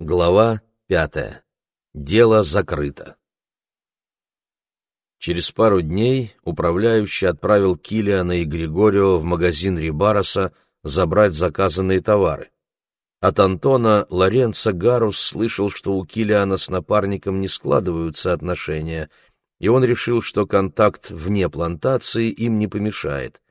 Глава пятая. Дело закрыто. Через пару дней управляющий отправил Килиана и Григорио в магазин Рибароса забрать заказанные товары. От Антона Лоренцо Гарус слышал, что у Килиана с напарником не складываются отношения, и он решил, что контакт вне плантации им не помешает.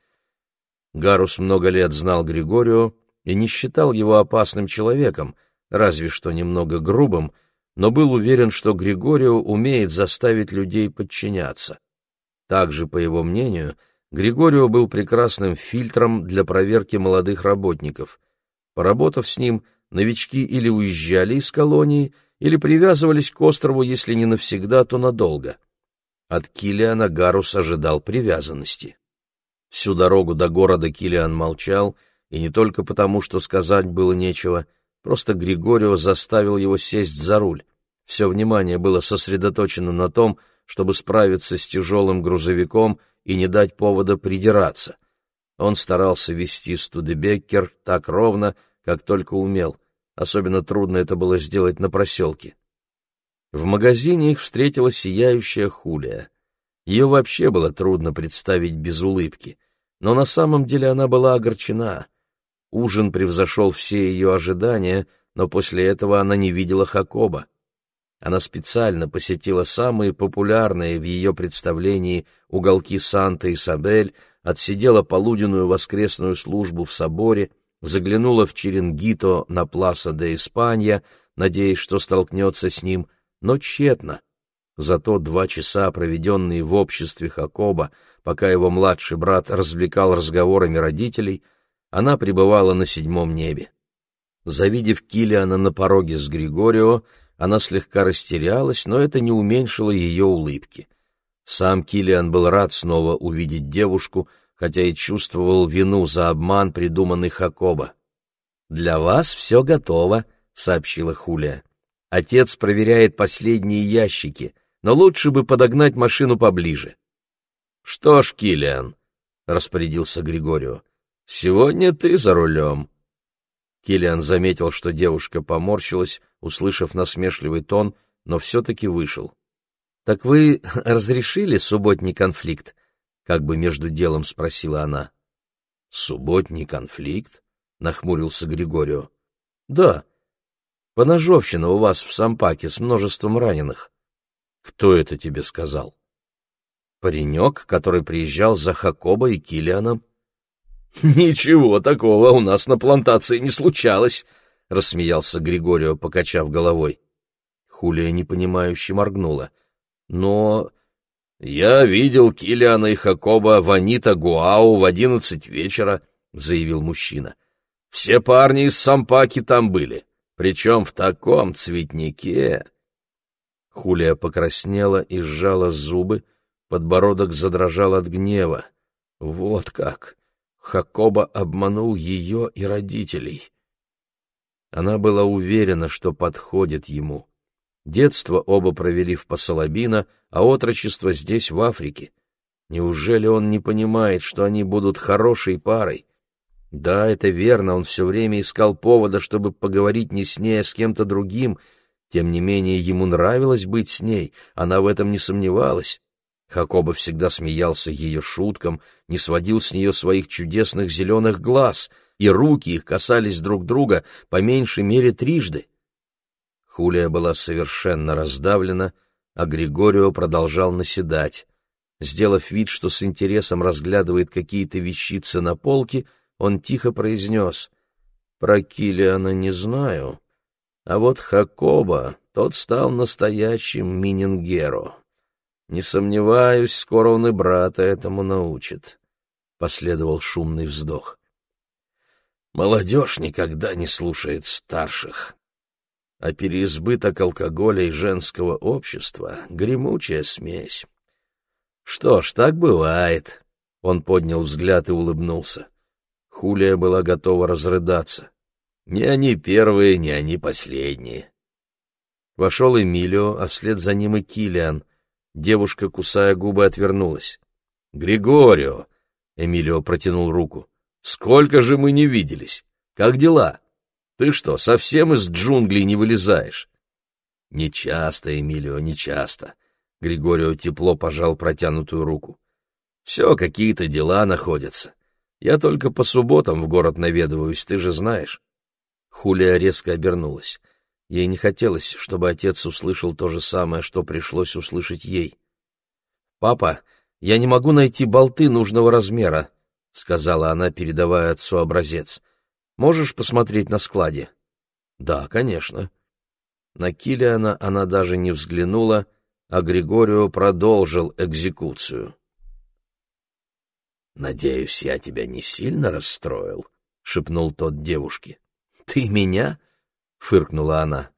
Гарус много лет знал Григорио и не считал его опасным человеком, разве что немного грубым, но был уверен, что Григорио умеет заставить людей подчиняться. Также, по его мнению, Григорио был прекрасным фильтром для проверки молодых работников. Поработав с ним, новички или уезжали из колонии, или привязывались к острову, если не навсегда, то надолго. От Килиана Гарус ожидал привязанности. Всю дорогу до города Килиан молчал, и не только потому, что сказать было нечего, просто Григорио заставил его сесть за руль. Все внимание было сосредоточено на том, чтобы справиться с тяжелым грузовиком и не дать повода придираться. Он старался вести Студебеккер так ровно, как только умел. Особенно трудно это было сделать на проселке. В магазине их встретила сияющая Хулия. Ее вообще было трудно представить без улыбки, но на самом деле она была огорчена. Ужин превзошел все ее ожидания, но после этого она не видела Хакоба. Она специально посетила самые популярные в ее представлении уголки Санта-Исабель, отсидела полуденную воскресную службу в соборе, заглянула в Черенгито на Пласа де Испанья, надеясь, что столкнется с ним, но тщетно. Зато два часа, проведенные в обществе Хакоба, пока его младший брат развлекал разговорами родителей, она пребывала на седьмом небе. Завидев Килиана на пороге с Григорио, она слегка растерялась, но это не уменьшило ее улыбки. Сам Килиан был рад снова увидеть девушку, хотя и чувствовал вину за обман, придуманный Хакоба. «Для вас все готово», — сообщила Хулия. «Отец проверяет последние ящики, но лучше бы подогнать машину поближе». «Что ж, Килиан», — распорядился Григорио, — «сегодня ты за рулем». Килиан заметил, что девушка поморщилась, услышав насмешливый тон, но все-таки вышел. — Так вы разрешили субботний конфликт? — как бы между делом спросила она. — Субботний конфликт? — нахмурился Григорио. — Да. Поножовщина у вас в Сампаке с множеством раненых. — Кто это тебе сказал? — Паренек, который приезжал за Хакоба и Килианом. — Ничего такого у нас на плантации не случалось, — рассмеялся Григорио, покачав головой. Хулия непонимающе моргнула. — Но... — Я видел Килиана и Хакоба в Анита Гуау в одиннадцать вечера, — заявил мужчина. — Все парни из Сампаки там были, причем в таком цветнике. Хулия покраснела и сжала зубы, подбородок задрожал от гнева. Вот как! Хакоба обманул ее и родителей. Она была уверена, что подходит ему. Детство оба провели в Пасалабино, а отрочество здесь, в Африке. Неужели он не понимает, что они будут хорошей парой? Да, это верно, он все время искал повода, чтобы поговорить не с ней, а с кем-то другим. Тем не менее, ему нравилось быть с ней, она в этом не сомневалась. Хакоба всегда смеялся ее шуткам, не сводил с нее своих чудесных зеленых глаз, и руки их касались друг друга по меньшей мере трижды. Хулия была совершенно раздавлена, а Григорио продолжал наседать. Сделав вид, что с интересом разглядывает какие-то вещицы на полке, он тихо произнес «Про Килиана не знаю, а вот Хакоба, тот стал настоящим Минингеро». Не сомневаюсь, скоро он и брата этому научит. Последовал шумный вздох. Молодежь никогда не слушает старших. А переизбыток алкоголя и женского общества — гремучая смесь. Что ж, так бывает. Он поднял взгляд и улыбнулся. Хулия была готова разрыдаться. Не они первые, не они последние. Вошел Эмилио, а вслед за ним и Килиан — Девушка, кусая губы, отвернулась. «Григорио!» — Эмилио протянул руку. «Сколько же мы не виделись! Как дела? Ты что, совсем из джунглей не вылезаешь? Нечасто, Эмилио, нечасто. Григорио тепло пожал протянутую руку. Все, какие-то дела находятся. Я только по субботам в город наведываюсь, ты же знаешь. Хулия резко обернулась. Ей не хотелось, чтобы отец услышал то же самое, что пришлось услышать ей. «Папа, я не могу найти болты нужного размера», — сказала она, передавая отцу образец. Можешь посмотреть на складе?» «Да, конечно». На Килиана она даже не взглянула, а Григорио продолжил экзекуцию. «Надеюсь, я тебя не сильно расстроил?» — шепнул тот девушке. «Ты меня?» — фыркнула она.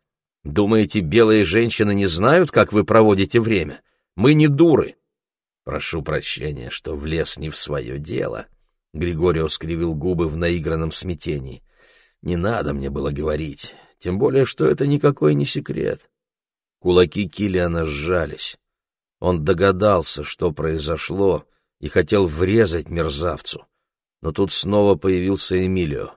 «Думаете, белые женщины не знают, как вы проводите время? Мы не дуры!» «Прошу прощения, что влез не в свое дело», Григорио скривил губы в наигранном смятении. «Не надо мне было говорить, тем более, что это никакой не секрет». Кулаки Килиана сжались. Он догадался, что произошло, и хотел врезать мерзавцу. Но тут снова появился Эмилио.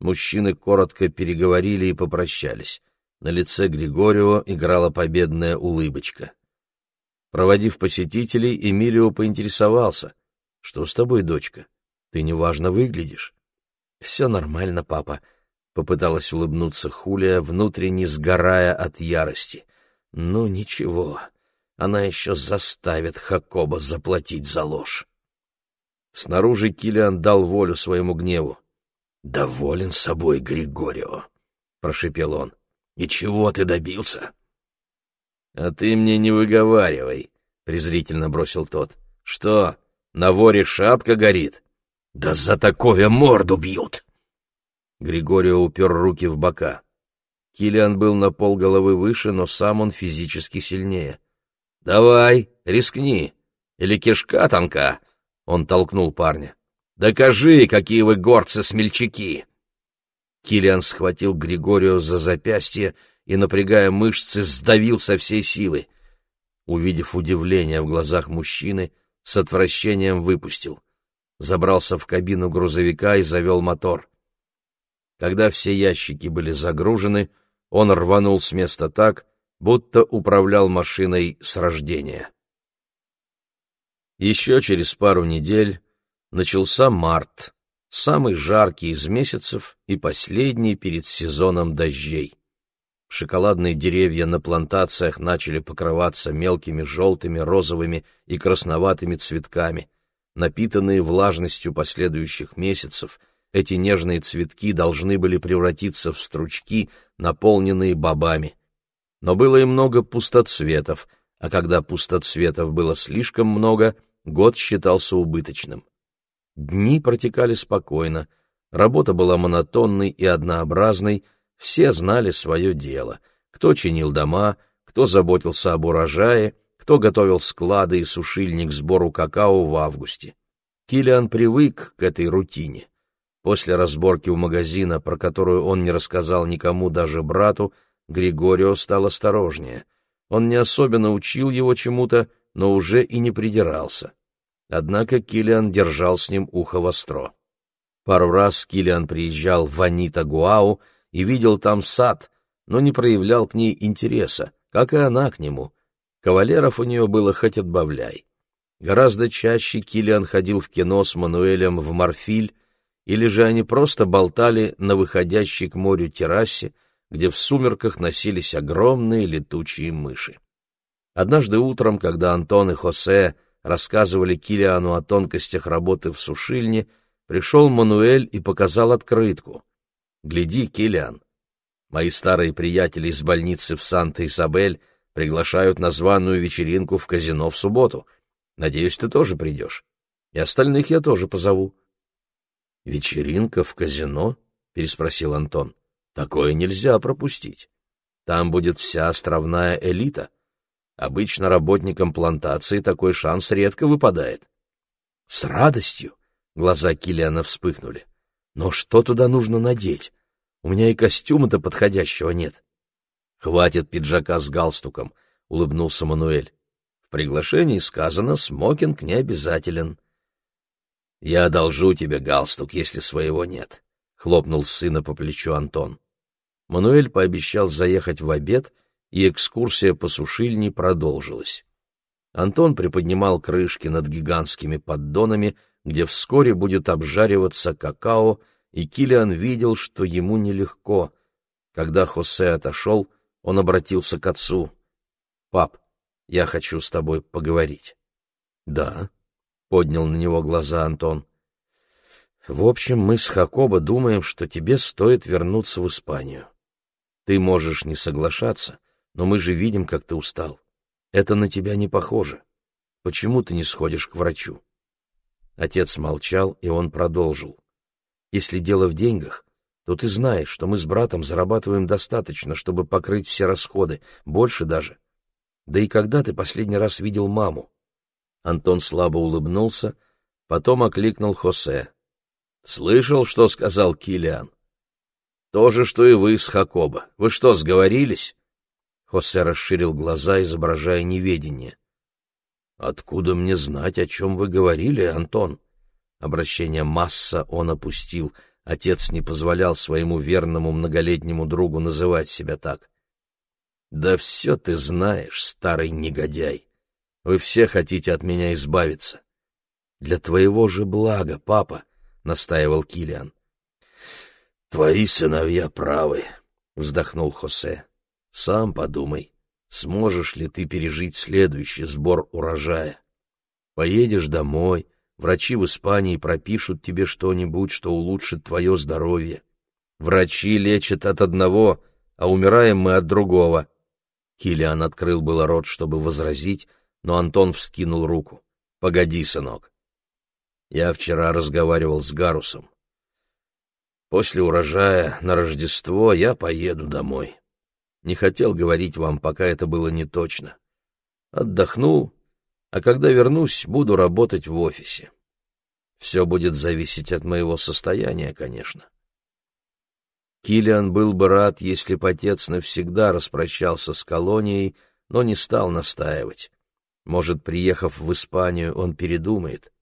Мужчины коротко переговорили и попрощались. На лице Григорио играла победная улыбочка. Проводив посетителей, Эмилио поинтересовался. «Что с тобой, дочка?» Ты неважно выглядишь. Все нормально, папа, попыталась улыбнуться Хулия, внутренне сгорая от ярости. Ну ничего, она еще заставит Хакоба заплатить за ложь. Снаружи Килиан дал волю своему гневу. «Доволен собой, Григорио», — прошепел он. «И чего ты добился?» «А ты мне не выговаривай», — презрительно бросил тот. «Что, на воре шапка горит? Да за такое морду бьют! Григорио упер руки в бока. Килиан был на полголовы выше, но сам он физически сильнее. «Давай, рискни! Или кишка тонка!» Он толкнул парня. «Докажи, какие вы горцы-смельчаки!» Килиан схватил Григорио за запястье и, напрягая мышцы, сдавил со всей силы. Увидев удивление в глазах мужчины, с отвращением выпустил забрался в кабину грузовика и завел мотор. Когда все ящики были загружены, он рванул с места так, будто управлял машиной с рождения. Еще через пару недель начался март, самый жаркий из месяцев и последний перед сезоном дождей. Шоколадные деревья на плантациях начали покрываться мелкими желтыми, розовыми и красноватыми цветками. Напитанные влажностью последующих месяцев, эти нежные цветки должны были превратиться в стручки, наполненные бобами. Но было и много пустоцветов, а когда пустоцветов было слишком много, год считался убыточным. Дни протекали спокойно, работа была монотонной и однообразной, все знали свое дело, кто чинил дома, кто заботился об урожае, кто готовил склады и сушильник к сбору какао в августе. Килиан привык к этой рутине. После разборки у магазина, про которую он не рассказал никому, даже брату, Григорио стал осторожнее. Он не особенно учил его чему-то, но уже и не придирался. Однако Килиан держал с ним ухо востро. Пару раз Килиан приезжал в Анита Гуау и видел там сад, но не проявлял к ней интереса, как и она к нему — Кавалеров у нее было хоть отбавляй. Гораздо чаще Килиан ходил в кино с Мануэлем в Марфиль, или же они просто болтали на выходящей к морю террасе, где в сумерках носились огромные летучие мыши. Однажды утром, когда Антон и Хосе рассказывали Килиану о тонкостях работы в сушильне, пришел Мануэль и показал открытку. «Гляди, Килиан, мои старые приятели из больницы в Санта-Изабель приглашают на званую вечеринку в казино в субботу. Надеюсь, ты тоже придешь. И остальных я тоже позову. — Вечеринка в казино? — переспросил Антон. — Такое нельзя пропустить. Там будет вся островная элита. Обычно работникам плантации такой шанс редко выпадает. — С радостью! — глаза Килиана вспыхнули. — Но что туда нужно надеть? У меня и костюма-то подходящего нет. «Хватит пиджака с галстуком», — улыбнулся Мануэль. «В приглашении сказано, смокинг не обязателен». «Я одолжу тебе галстук, если своего нет», — хлопнул сына по плечу Антон. Мануэль пообещал заехать в обед, и экскурсия по сушильне продолжилась. Антон приподнимал крышки над гигантскими поддонами, где вскоре будет обжариваться какао, и Килиан видел, что ему нелегко. Когда Хосе отошел, он обратился к отцу. «Пап, я хочу с тобой поговорить». «Да», — поднял на него глаза Антон. «В общем, мы с Хакоба думаем, что тебе стоит вернуться в Испанию. Ты можешь не соглашаться, но мы же видим, как ты устал. Это на тебя не похоже. Почему ты не сходишь к врачу?» Отец молчал, и он продолжил. «Если дело в деньгах, то ты знаешь, что мы с братом зарабатываем достаточно, чтобы покрыть все расходы, больше даже. Да и когда ты последний раз видел маму?» Антон слабо улыбнулся, потом окликнул Хосе. «Слышал, что сказал Килиан? То же, что и вы с Хакоба. Вы что, сговорились?» Хосе расширил глаза, изображая неведение. «Откуда мне знать, о чем вы говорили, Антон?» Обращение «масса» он опустил. Отец не позволял своему верному многолетнему другу называть себя так. «Да все ты знаешь, старый негодяй. Вы все хотите от меня избавиться». «Для твоего же блага, папа», — настаивал Килиан. «Твои сыновья правы», — вздохнул Хосе. «Сам подумай, сможешь ли ты пережить следующий сбор урожая? Поедешь домой, врачи в Испании пропишут тебе что-нибудь, что улучшит твое здоровье. Врачи лечат от одного, а умираем мы от другого. Килиан открыл было рот, чтобы возразить, но Антон вскинул руку. «Погоди, сынок. Я вчера разговаривал с Гарусом. После урожая на Рождество я поеду домой. Не хотел говорить вам, пока это было не точно. Отдохну, а когда вернусь, буду работать в офисе. Все будет зависеть от моего состояния, конечно. Килиан был бы рад, если бы отец навсегда распрощался с колонией, но не стал настаивать. Может, приехав в Испанию, он передумает.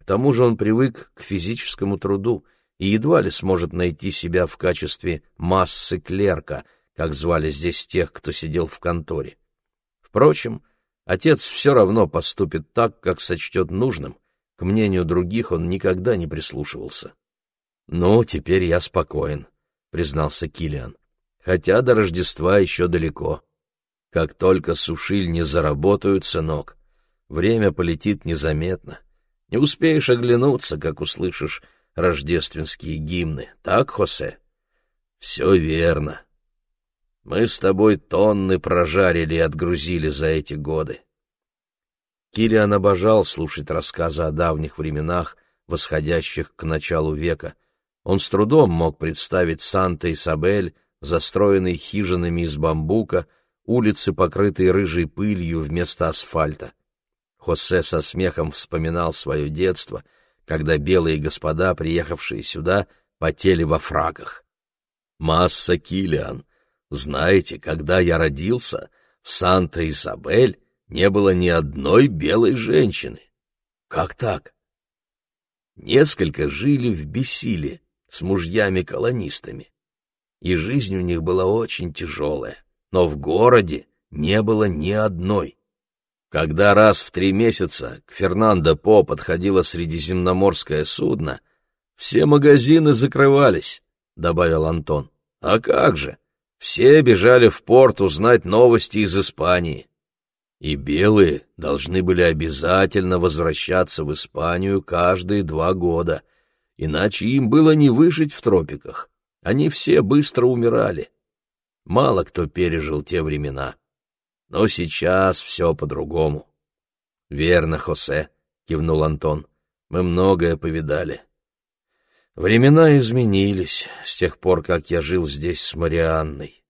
К тому же он привык к физическому труду и едва ли сможет найти себя в качестве массы клерка, как звали здесь тех, кто сидел в конторе. Впрочем, отец все равно поступит так, как сочтет нужным. К мнению других он никогда не прислушивался. «Ну, теперь я спокоен», — признался Килиан. «Хотя до Рождества еще далеко. Как только сушиль не заработают, сынок, время полетит незаметно. Не успеешь оглянуться, как услышишь рождественские гимны. Так, Хосе?» «Все верно. Мы с тобой тонны прожарили и отгрузили за эти годы». Килиан обожал слушать рассказы о давних временах, восходящих к началу века — он с трудом мог представить Санта-Исабель, застроенный хижинами из бамбука, улицы, покрытые рыжей пылью вместо асфальта. Хосе со смехом вспоминал свое детство, когда белые господа, приехавшие сюда, потели во фраках. «Масса Килиан, знаете, когда я родился, в Санта-Изабель не было ни одной белой женщины. Как так? Несколько жили в Бессиле, с мужьями-колонистами. И жизнь у них была очень тяжелая, но в городе не было ни одной. Когда раз в три месяца к Фернандо По подходило средиземноморское судно, все магазины закрывались, — добавил Антон. А как же? Все бежали в порт узнать новости из Испании. И белые должны были обязательно возвращаться в Испанию каждые два года — иначе им было не выжить в тропиках. Они все быстро умирали. Мало кто пережил те времена. Но сейчас все по-другому. — Верно, Хосе, — кивнул Антон, — мы многое повидали. Времена изменились с тех пор, как я жил здесь с Марианной.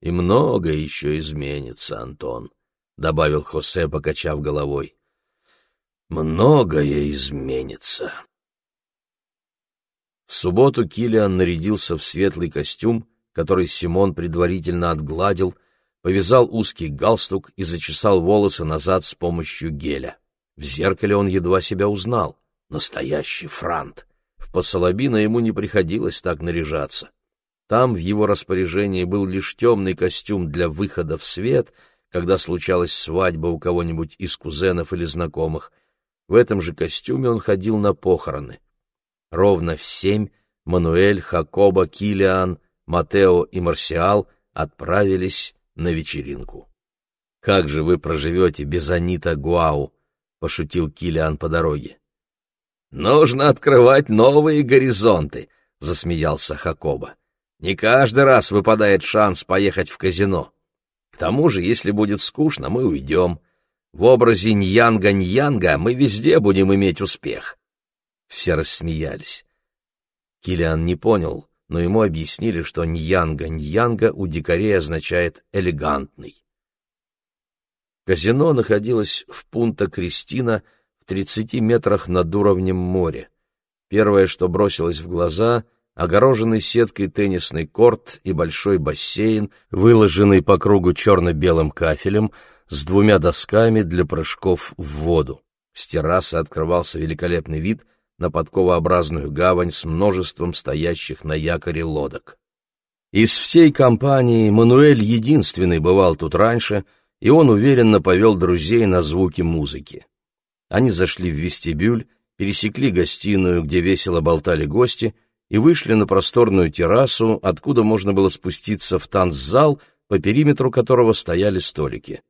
И многое еще изменится, Антон, — добавил Хосе, покачав головой. Многое изменится. В субботу Килиан нарядился в светлый костюм, который Симон предварительно отгладил, повязал узкий галстук и зачесал волосы назад с помощью геля. В зеркале он едва себя узнал. Настоящий франт. В Посолобино ему не приходилось так наряжаться. Там в его распоряжении был лишь темный костюм для выхода в свет, когда случалась свадьба у кого-нибудь из кузенов или знакомых. В этом же костюме он ходил на похороны. Ровно в семь Мануэль, Хакоба, Килиан, Матео и Марсиал отправились на вечеринку. «Как же вы проживете без Анита Гуау?» — пошутил Килиан по дороге. «Нужно открывать новые горизонты», — засмеялся Хакоба. «Не каждый раз выпадает шанс поехать в казино. К тому же, если будет скучно, мы уйдем. В образе Ньянга-Ньянга мы везде будем иметь успех». Все рассмеялись. Килиан не понял, но ему объяснили, что Ньянга-Ньянга у дикарей означает «элегантный». Казино находилось в Пунта-Кристина в 30 метрах над уровнем моря. Первое, что бросилось в глаза — огороженный сеткой теннисный корт и большой бассейн, выложенный по кругу черно-белым кафелем с двумя досками для прыжков в воду. С террасы открывался великолепный вид на подковообразную гавань с множеством стоящих на якоре лодок. Из всей компании Мануэль единственный бывал тут раньше — и он уверенно повел друзей на звуки музыки. Они зашли в вестибюль, пересекли гостиную, где весело болтали гости, и вышли на просторную террасу, откуда можно было спуститься в танцзал, по периметру которого стояли столики.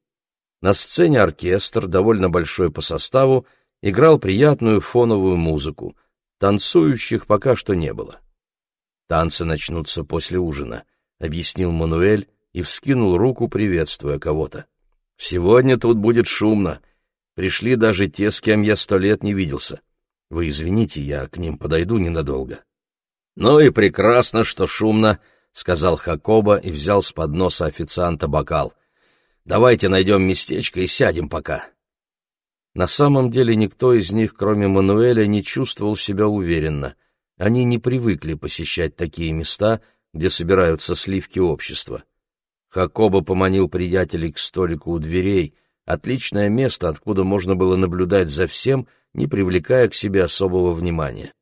На сцене оркестр, довольно большой по составу, играл приятную фоновую музыку. Танцующих пока что не было. «Танцы начнутся после ужина», — объяснил Мануэль и вскинул руку, приветствуя кого-то. Сегодня тут будет шумно. Пришли даже те, с кем я сто лет не виделся. Вы извините, я к ним подойду ненадолго. Ну и прекрасно, что шумно, сказал Хакоба и взял с подноса официанта бокал. Давайте найдем местечко и сядем пока. На самом деле никто из них, кроме Мануэля, не чувствовал себя уверенно. Они не привыкли посещать такие места, где собираются сливки общества. Хакоба поманил приятелей к столику у дверей, отличное место, откуда можно было наблюдать за всем, не привлекая к себе особого внимания.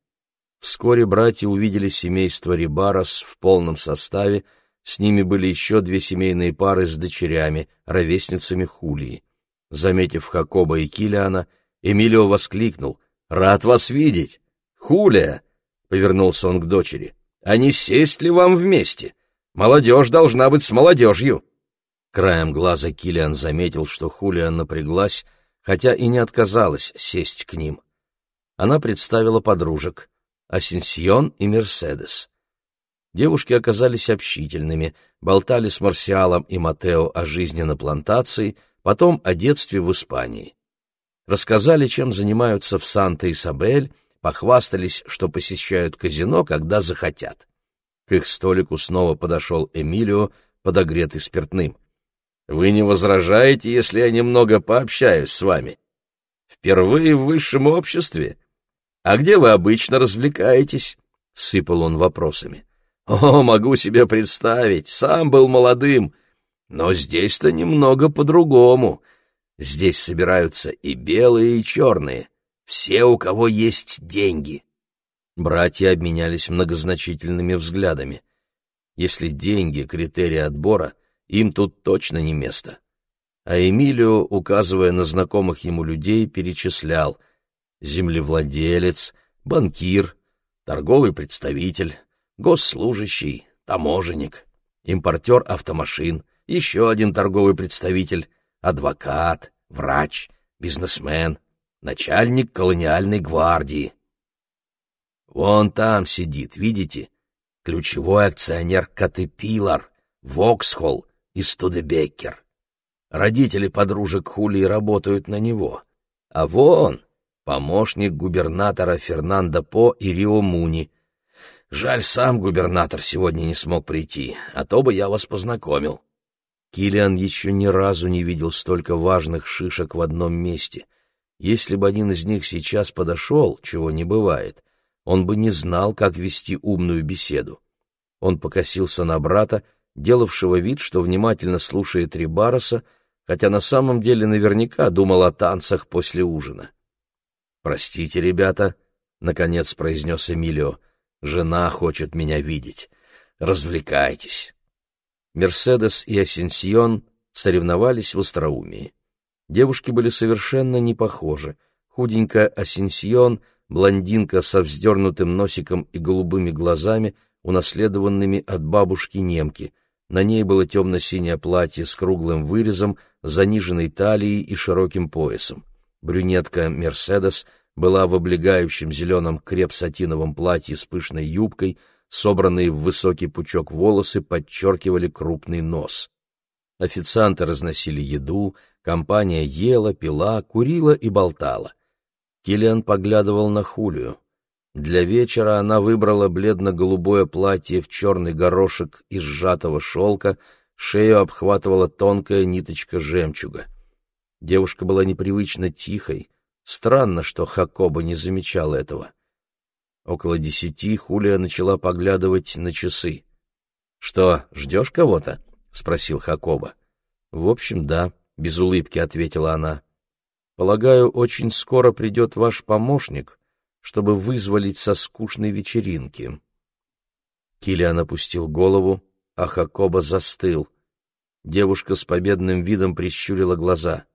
Вскоре братья увидели семейство Рибарос в полном составе, с ними были еще две семейные пары с дочерями, ровесницами Хулии. Заметив Хакоба и Килиана, Эмилио воскликнул «Рад вас видеть! Хулия!» — повернулся он к дочери. «А не сесть ли вам вместе?» Молодежь должна быть с молодежью. Краем глаза Килиан заметил, что Хулиан напряглась, хотя и не отказалась сесть к ним. Она представила подружек — Асенсион и Мерседес. Девушки оказались общительными, болтали с Марсиалом и Матео о жизни на плантации, потом о детстве в Испании. Рассказали, чем занимаются в Санта-Исабель, похвастались, что посещают казино, когда захотят. К их столику снова подошел Эмилио, подогретый спиртным. «Вы не возражаете, если я немного пообщаюсь с вами? Впервые в высшем обществе? А где вы обычно развлекаетесь?» — сыпал он вопросами. «О, могу себе представить, сам был молодым, но здесь-то немного по-другому. Здесь собираются и белые, и черные, все, у кого есть деньги». Братья обменялись многозначительными взглядами. Если деньги — критерий отбора, им тут точно не место. А Эмилио, указывая на знакомых ему людей, перечислял землевладелец, банкир, торговый представитель, госслужащий, таможенник, импортер автомашин, еще один торговый представитель, адвокат, врач, бизнесмен, начальник колониальной гвардии. Вон там сидит, видите? Ключевой акционер Катепилар, Воксхолл и Студебеккер. Родители подружек Хулии работают на него. А вон помощник губернатора Фернандо По и Рио Муни. Жаль, сам губернатор сегодня не смог прийти, а то бы я вас познакомил. Килиан еще ни разу не видел столько важных шишек в одном месте. Если бы один из них сейчас подошел, чего не бывает, он бы не знал, как вести умную беседу. Он покосился на брата, делавшего вид, что внимательно слушает Рибароса, хотя на самом деле наверняка думал о танцах после ужина. «Простите, ребята», — наконец произнес Эмилио, — «жена хочет меня видеть. Развлекайтесь. Мерседес и Асенсион соревновались в остроумии. Девушки были совершенно не похожи. Худенькая Асенсион, блондинка со вздернутым носиком и голубыми глазами, унаследованными от бабушки-немки. На ней было темно-синее платье с круглым вырезом, заниженной талией и широким поясом. Брюнетка Мерседес была в облегающем зеленом креп-сатиновом платье с пышной юбкой, собранные в высокий пучок волосы подчеркивали крупный нос. Официанты разносили еду, компания ела, пила, курила и болтала. Киллиан поглядывал на Хулию. Для вечера она выбрала бледно-голубое платье в черный горошек из сжатого шелка, шею обхватывала тонкая ниточка жемчуга. Девушка была непривычно тихой. Странно, что Хакоба не замечал этого. Около десяти Хулия начала поглядывать на часы. — Что, ждешь кого-то? — спросил Хакоба. — В общем, да, — без улыбки ответила она. — Полагаю, очень скоро придет ваш помощник, чтобы вызволить со скучной вечеринки. Килиан опустил голову, а Хакоба застыл. Девушка с победным видом прищурила глаза.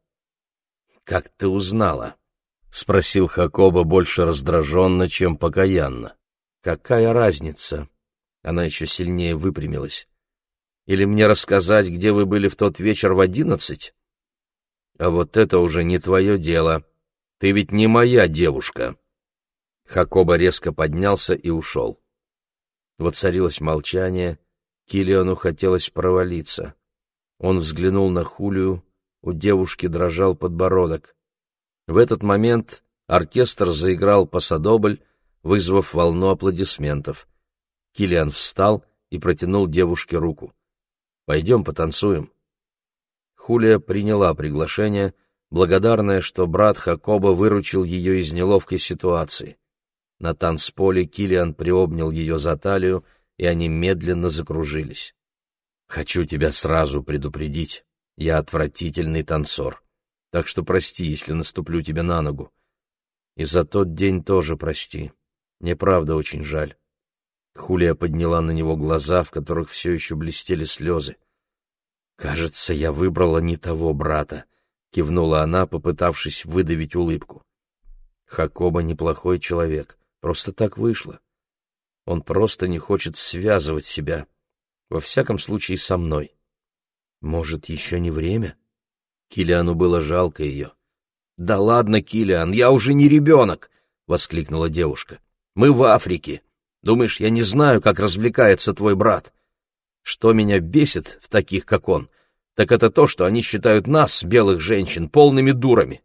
«Как ты узнала?» — спросил Хакоба больше раздраженно, чем покаянно. «Какая разница?» Она еще сильнее выпрямилась. «Или мне рассказать, где вы были в тот вечер в одиннадцать?» «А вот это уже не твое дело. Ты ведь не моя девушка». Хакоба резко поднялся и ушел. Воцарилось молчание, Килиону хотелось провалиться. Он взглянул на Хулию, у девушки дрожал подбородок. В этот момент оркестр заиграл посадобль, вызвав волну аплодисментов. Килиан встал и протянул девушке руку. «Пойдем потанцуем». Хулия приняла приглашение, благодарная, что брат Хакоба выручил ее из неловкой ситуации. На танцполе Килиан приобнял ее за талию, и они медленно закружились. «Хочу тебя сразу предупредить. Я отвратительный танцор, так что прости, если наступлю тебе на ногу. И за тот день тоже прости. Мне правда очень жаль. Хулия подняла на него глаза, в которых все еще блестели слезы. «Кажется, я выбрала не того брата», — кивнула она, попытавшись выдавить улыбку. «Хакоба неплохой человек, просто так вышло. Он просто не хочет связывать себя, во всяком случае со мной. Может, еще не время? Килиану было жалко ее. «Да ладно, Килиан, я уже не ребенок!» — воскликнула девушка. «Мы в Африке. Думаешь, я не знаю, как развлекается твой брат? Что меня бесит в таких, как он, так это то, что они считают нас, белых женщин, полными дурами.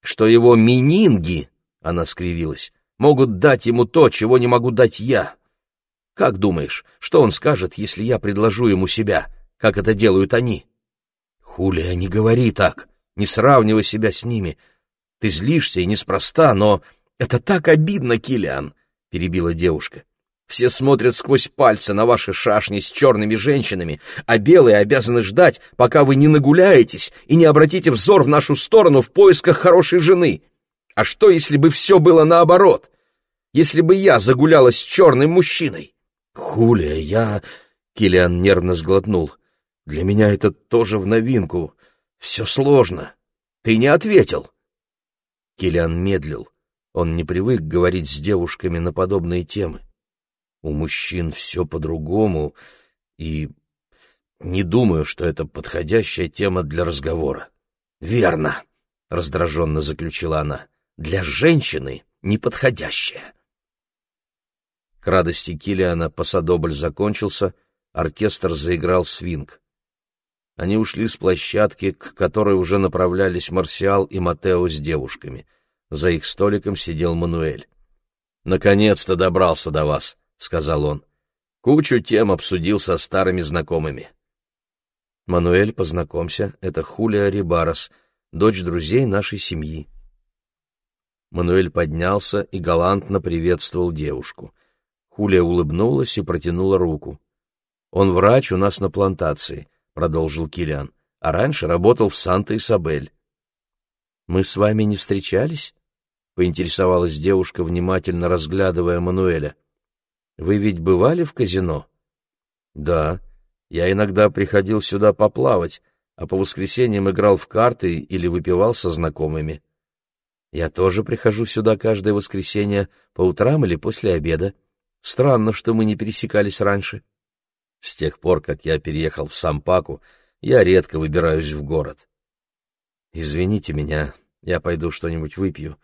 Что его мининги, — она скривилась, — могут дать ему то, чего не могу дать я. Как думаешь, что он скажет, если я предложу ему себя?» как это делают они. Хулия, не говори так, не сравнивай себя с ними. Ты злишься и неспроста, но это так обидно, Килиан, перебила девушка. Все смотрят сквозь пальцы на ваши шашни с черными женщинами, а белые обязаны ждать, пока вы не нагуляетесь и не обратите взор в нашу сторону в поисках хорошей жены. А что, если бы все было наоборот? Если бы я загуляла с черным мужчиной? Хулия, я... Килиан нервно сглотнул. Для меня это тоже в новинку. Все сложно. Ты не ответил. Килиан медлил. Он не привык говорить с девушками на подобные темы. У мужчин все по-другому, и не думаю, что это подходящая тема для разговора. Верно, раздраженно заключила она. Для женщины неподходящая. К радости Килиана посадобль закончился, оркестр заиграл свинг. Они ушли с площадки, к которой уже направлялись Марсиал и Матео с девушками. За их столиком сидел Мануэль. «Наконец-то добрался до вас», — сказал он. «Кучу тем обсудил со старыми знакомыми». «Мануэль, познакомься, это Хулия Рибарос, дочь друзей нашей семьи». Мануэль поднялся и галантно приветствовал девушку. Хулия улыбнулась и протянула руку. «Он врач у нас на плантации. — продолжил Килиан, — а раньше работал в Санта-Исабель. «Мы с вами не встречались?» — поинтересовалась девушка, внимательно разглядывая Мануэля. «Вы ведь бывали в казино?» Да, я иногда приходил сюда поплавать, а по воскресеньям играл в карты или выпивал со знакомыми. Я тоже прихожу сюда каждое воскресенье, по утрам или после обеда. Странно, что мы не пересекались раньше. С тех пор, как я переехал в Сампаку, я редко выбираюсь в город. Извините меня, я пойду что-нибудь выпью.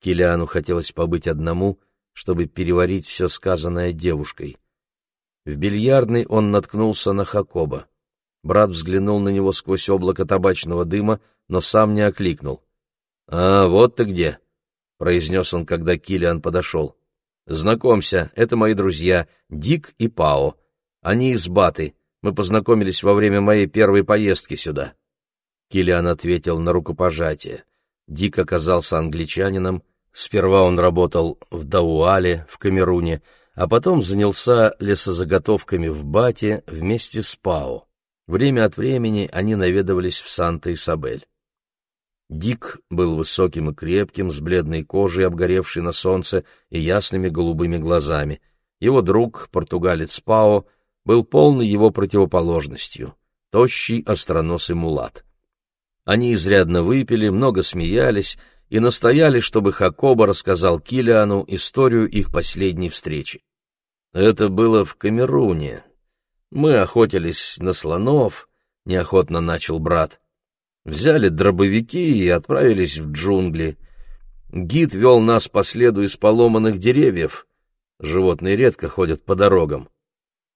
Килиану хотелось побыть одному, чтобы переварить все сказанное девушкой. В бильярдной он наткнулся на Хакоба. Брат взглянул на него сквозь облако табачного дыма, но сам не окликнул. «А, вот ты где!» — произнес он, когда Килиан подошел. «Знакомься, это мои друзья, Дик и Пао. Они из Баты. Мы познакомились во время моей первой поездки сюда». Килиан ответил на рукопожатие. Дик оказался англичанином. Сперва он работал в Дауале, в Камеруне, а потом занялся лесозаготовками в Бате вместе с Пао. Время от времени они наведывались в Санта-Исабель. Дик был высоким и крепким, с бледной кожей, обгоревшей на солнце и ясными голубыми глазами. Его друг, португалец Пао, был полной его противоположностью — тощий остроносый мулат. Они изрядно выпили, много смеялись и настояли, чтобы Хакоба рассказал Килиану историю их последней встречи. Это было в Камеруне, мы охотились на слонов, — неохотно начал брат. Взяли дробовики и отправились в джунгли. Гид вел нас по следу из поломанных деревьев. Животные редко ходят по дорогам.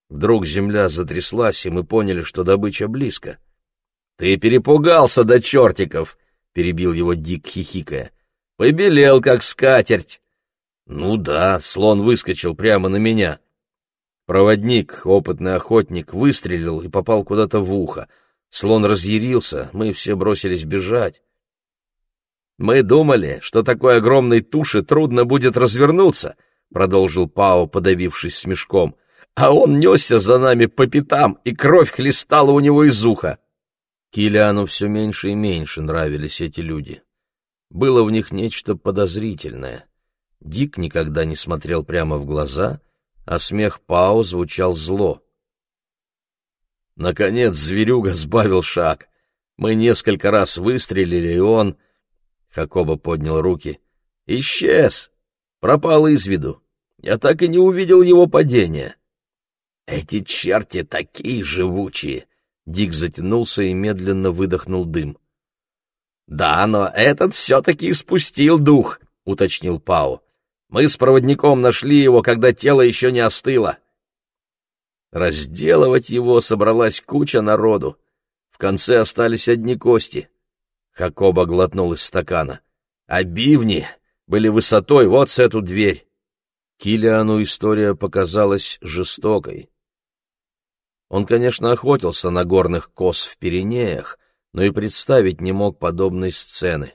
Вдруг земля затряслась, и мы поняли, что добыча близко. — Ты перепугался до чертиков! — перебил его Дик, хихикая. — Побелел, как скатерть. — Ну да, слон выскочил прямо на меня. Проводник, опытный охотник, выстрелил и попал куда-то в ухо. Слон разъярился, мы все бросились бежать. «Мы думали, что такой огромной туши трудно будет развернуться», — продолжил Пао, подавившись смешком. «А он несся за нами по пятам, и кровь хлестала у него из уха». Килиану все меньше и меньше нравились эти люди. Было в них нечто подозрительное. Дик никогда не смотрел прямо в глаза — а смех Пао звучал зло. Наконец зверюга сбавил шаг. Мы несколько раз выстрелили, и он... Хакоба поднял руки. «Исчез! Пропал из виду. Я так и не увидел его падения». «Эти черти такие живучие!» Дик затянулся и медленно выдохнул дым. «Да, но этот все-таки испустил дух», — уточнил Пао. Мы с проводником нашли его, когда тело еще не остыло. Разделывать его собралась куча народу. В конце остались одни кости. Хакоба глотнул из стакана. А бивни были высотой вот с эту дверь. Килиану история показалась жестокой. Он, конечно, охотился на горных коз в Пиренеях, но и представить не мог подобной сцены.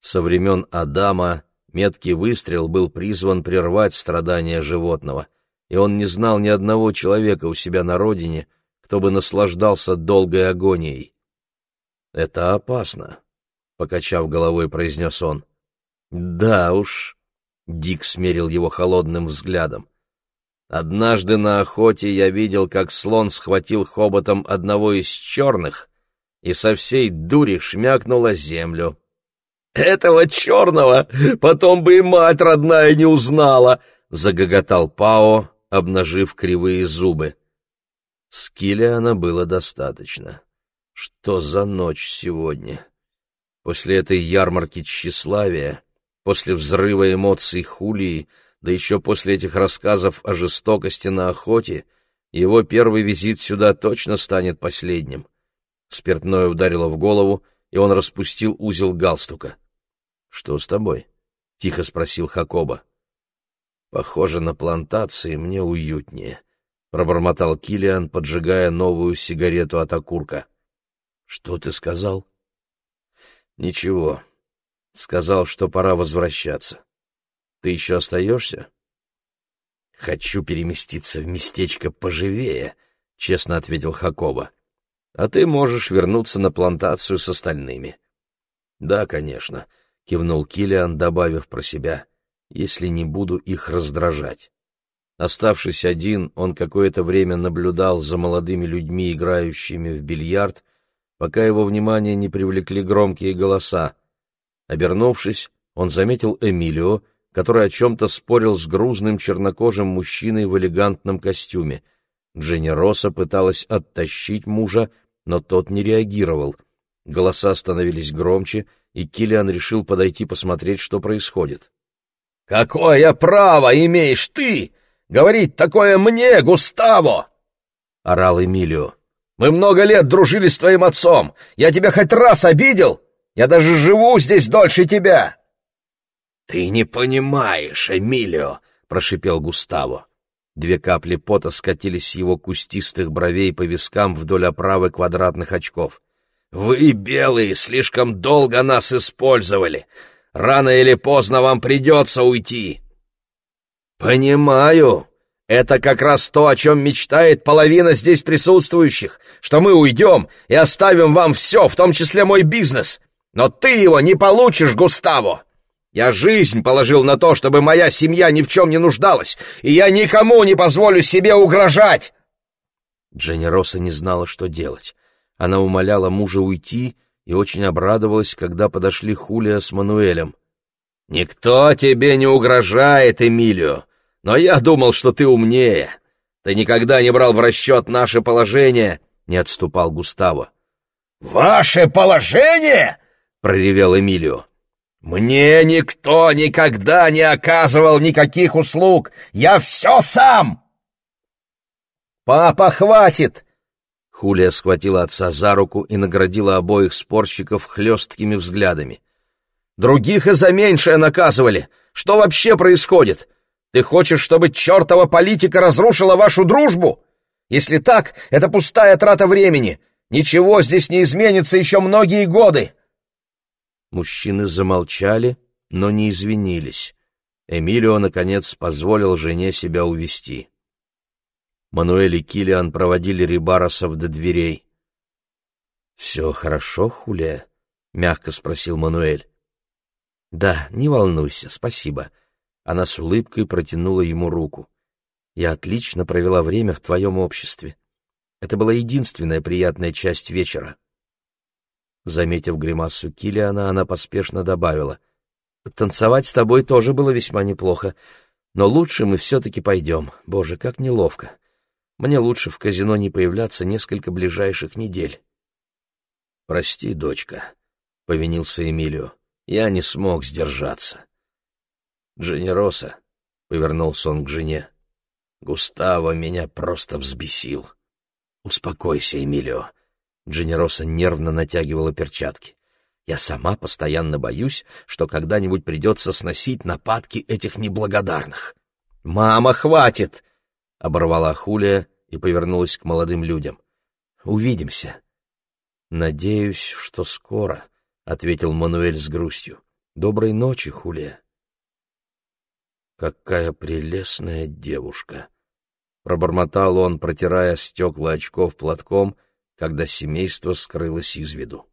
Со времен Адама Меткий выстрел был призван прервать страдания животного, и он не знал ни одного человека у себя на родине, кто бы наслаждался долгой агонией. «Это опасно», — покачав головой, произнес он. «Да уж», — Дик смерил его холодным взглядом. «Однажды на охоте я видел, как слон схватил хоботом одного из черных и со всей дури шмякнул о землю. «Этого черного потом бы и мать родная не узнала!» — загоготал Пао, обнажив кривые зубы. Скиллиана было достаточно. Что за ночь сегодня? После этой ярмарки тщеславия, после взрыва эмоций Хулии, да еще после этих рассказов о жестокости на охоте, его первый визит сюда точно станет последним. Спиртное ударило в голову, и он распустил узел галстука. «Что с тобой?» — тихо спросил Хакоба. «Похоже, на плантации мне уютнее», — пробормотал Килиан, поджигая новую сигарету от окурка. «Что ты сказал?» «Ничего. Сказал, что пора возвращаться. Ты еще остаешься?» «Хочу переместиться в местечко поживее», — честно ответил Хакоба. «А ты можешь вернуться на плантацию с остальными». «Да, конечно кивнул Килиан, добавив про себя, если не буду их раздражать. Оставшись один, он какое-то время наблюдал за молодыми людьми, играющими в бильярд, пока его внимание не привлекли громкие голоса. Обернувшись, он заметил Эмилио, который о чем-то спорил с грузным чернокожим мужчиной в элегантном костюме. Дженни Росса пыталась оттащить мужа, но тот не реагировал. Голоса становились громче, и Килиан решил подойти посмотреть, что происходит. «Какое право имеешь ты говорить такое мне, Густаво?» — орал Эмилио. «Мы много лет дружили с твоим отцом. Я тебя хоть раз обидел? Я даже живу здесь дольше тебя!» «Ты не понимаешь, Эмилио!» — прошипел Густаво. Две капли пота скатились с его кустистых бровей по вискам вдоль оправы квадратных очков. «Вы, белые, слишком долго нас использовали. Рано или поздно вам придется уйти». «Понимаю. Это как раз то, о чем мечтает половина здесь присутствующих, что мы уйдем и оставим вам все, в том числе мой бизнес. Но ты его не получишь, Густаво!» Я жизнь положил на то, чтобы моя семья ни в чем не нуждалась, и я никому не позволю себе угрожать!» Дженни Росса не знала, что делать. Она умоляла мужа уйти и очень обрадовалась, когда подошли Хулия с Мануэлем. «Никто тебе не угрожает, Эмилио, но я думал, что ты умнее. Ты никогда не брал в расчет наше положение», — не отступал Густаво. «Ваше положение?» — проревел Эмилио. «Мне никто никогда не оказывал никаких услуг! Я все сам!» «Папа, хватит!» Хулия схватила отца за руку и наградила обоих спорщиков хлесткими взглядами. «Других и за меньшее наказывали! Что вообще происходит? Ты хочешь, чтобы чертова политика разрушила вашу дружбу? Если так, это пустая трата времени. Ничего здесь не изменится еще многие годы!» Мужчины замолчали, но не извинились. Эмилио, наконец, позволил жене себя увести. Мануэль и Килиан проводили Рибаросов до дверей. «Все хорошо, Хулия?» — мягко спросил Мануэль. «Да, не волнуйся, спасибо». Она с улыбкой протянула ему руку. «Я отлично провела время в твоем обществе. Это была единственная приятная часть вечера». Заметив гримасу Килиана, она поспешно добавила. «Танцевать с тобой тоже было весьма неплохо, но лучше мы все-таки пойдем. Боже, как неловко. Мне лучше в казино не появляться несколько ближайших недель». «Прости, дочка», — повинился Эмилио. «Я не смог сдержаться». «Дженероса», — повернулся он к жене, — «Густаво меня просто взбесил». «Успокойся, Эмилио. Дженероса нервно натягивала перчатки. «Я сама постоянно боюсь, что когда-нибудь придется сносить нападки этих неблагодарных». «Мама, хватит!» — оборвала Хулия и повернулась к молодым людям. «Увидимся». «Надеюсь, что скоро», — ответил Мануэль с грустью. «Доброй ночи, Хулия». «Какая прелестная девушка!» — пробормотал он, протирая стекла очков платком — когда семейство скрылось из виду.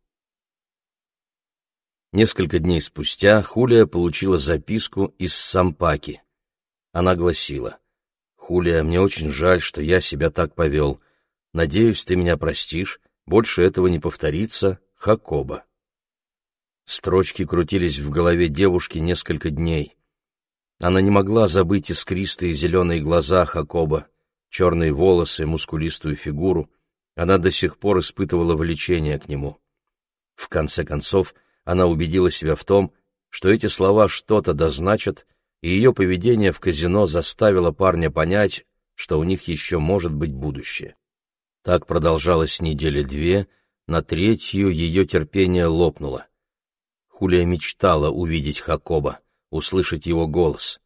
Несколько дней спустя Хулия получила записку из Сампаки. Она гласила «Хулия, мне очень жаль, что я себя так повел. Надеюсь, ты меня простишь. Больше этого не повторится. Хакоба». Строчки крутились в голове девушки несколько дней. Она не могла забыть искристые зеленые глаза Хакоба, черные волосы, мускулистую фигуру, она до сих пор испытывала влечение к нему. В конце концов, она убедила себя в том, что эти слова что-то дозначат, и ее поведение в казино заставило парня понять, что у них еще может быть будущее. Так продолжалось недели две, на третью ее терпение лопнуло. Хулия мечтала увидеть Хакоба, услышать его голос.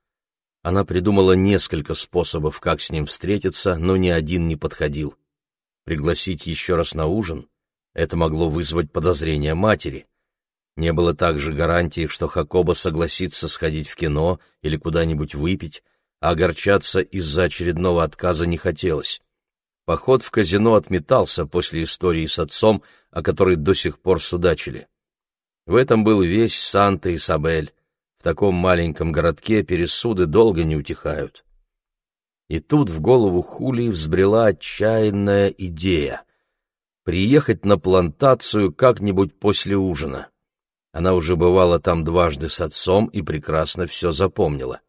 Она придумала несколько способов, как с ним встретиться, но ни один не подходил. Пригласить еще раз на ужин — это могло вызвать подозрения матери. Не было также гарантии, что Хакоба согласится сходить в кино или куда-нибудь выпить, а огорчаться из-за очередного отказа не хотелось. Поход в казино отметался после истории с отцом, о которой до сих пор судачили. В этом был весь Санта-Исабель. В таком маленьком городке пересуды долго не утихают. И тут в голову Хули взбрела отчаянная идея — приехать на плантацию как-нибудь после ужина. Она уже бывала там дважды с отцом и прекрасно все запомнила.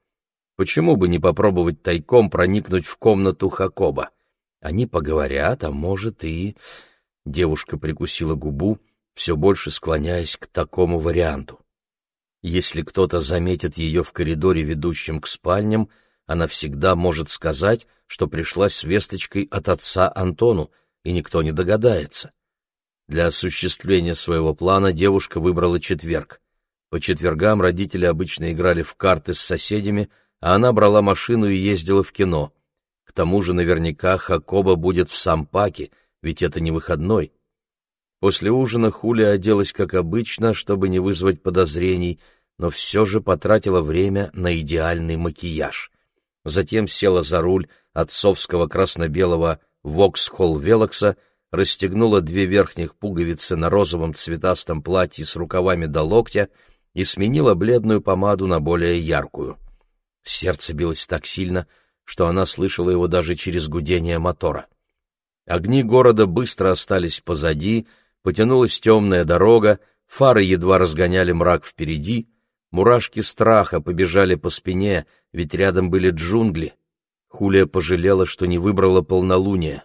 Почему бы не попробовать тайком проникнуть в комнату Хакоба? Они поговорят, а может и... Девушка прикусила губу, все больше склоняясь к такому варианту. Если кто-то заметит ее в коридоре, ведущем к спальням, она всегда может сказать, что пришла с весточкой от отца Антону, и никто не догадается. Для осуществления своего плана девушка выбрала четверг. По четвергам родители обычно играли в карты с соседями, а она брала машину и ездила в кино. К тому же наверняка Хакоба будет в Сампаке, ведь это не выходной. После ужина Хуля оделась как обычно, чтобы не вызвать подозрений, но все же потратила время на идеальный макияж. Затем села за руль отцовского красно-белого «Воксхолл Велокса», расстегнула две верхних пуговицы на розовом цветастом платье с рукавами до локтя и сменила бледную помаду на более яркую. Сердце билось так сильно, что она слышала его даже через гудение мотора. Огни города быстро остались позади, потянулась темная дорога, фары едва разгоняли мрак впереди, мурашки страха побежали по спине, ведь рядом были джунгли. Хулия пожалела, что не выбрала полнолуние.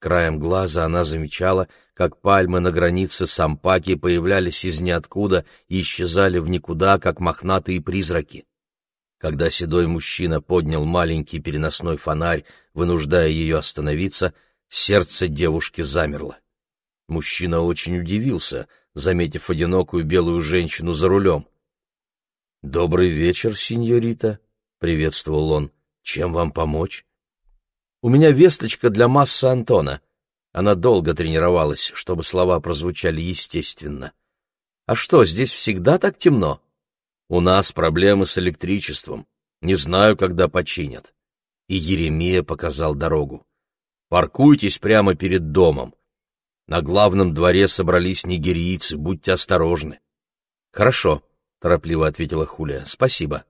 Краем глаза она замечала, как пальмы на границе Сампаки появлялись из ниоткуда и исчезали в никуда, как мохнатые призраки. Когда седой мужчина поднял маленький переносной фонарь, вынуждая ее остановиться, сердце девушки замерло. Мужчина очень удивился, заметив одинокую белую женщину за рулем. «Добрый вечер, сеньорита», — приветствовал он. «Чем вам помочь?» У меня весточка для массы Антона. Она долго тренировалась, чтобы слова прозвучали естественно. А что, здесь всегда так темно? У нас проблемы с электричеством. Не знаю, когда починят. И Еремия показал дорогу. Паркуйтесь прямо перед домом. На главном дворе собрались нигерийцы, будьте осторожны. Хорошо, торопливо ответила Хулия. Спасибо.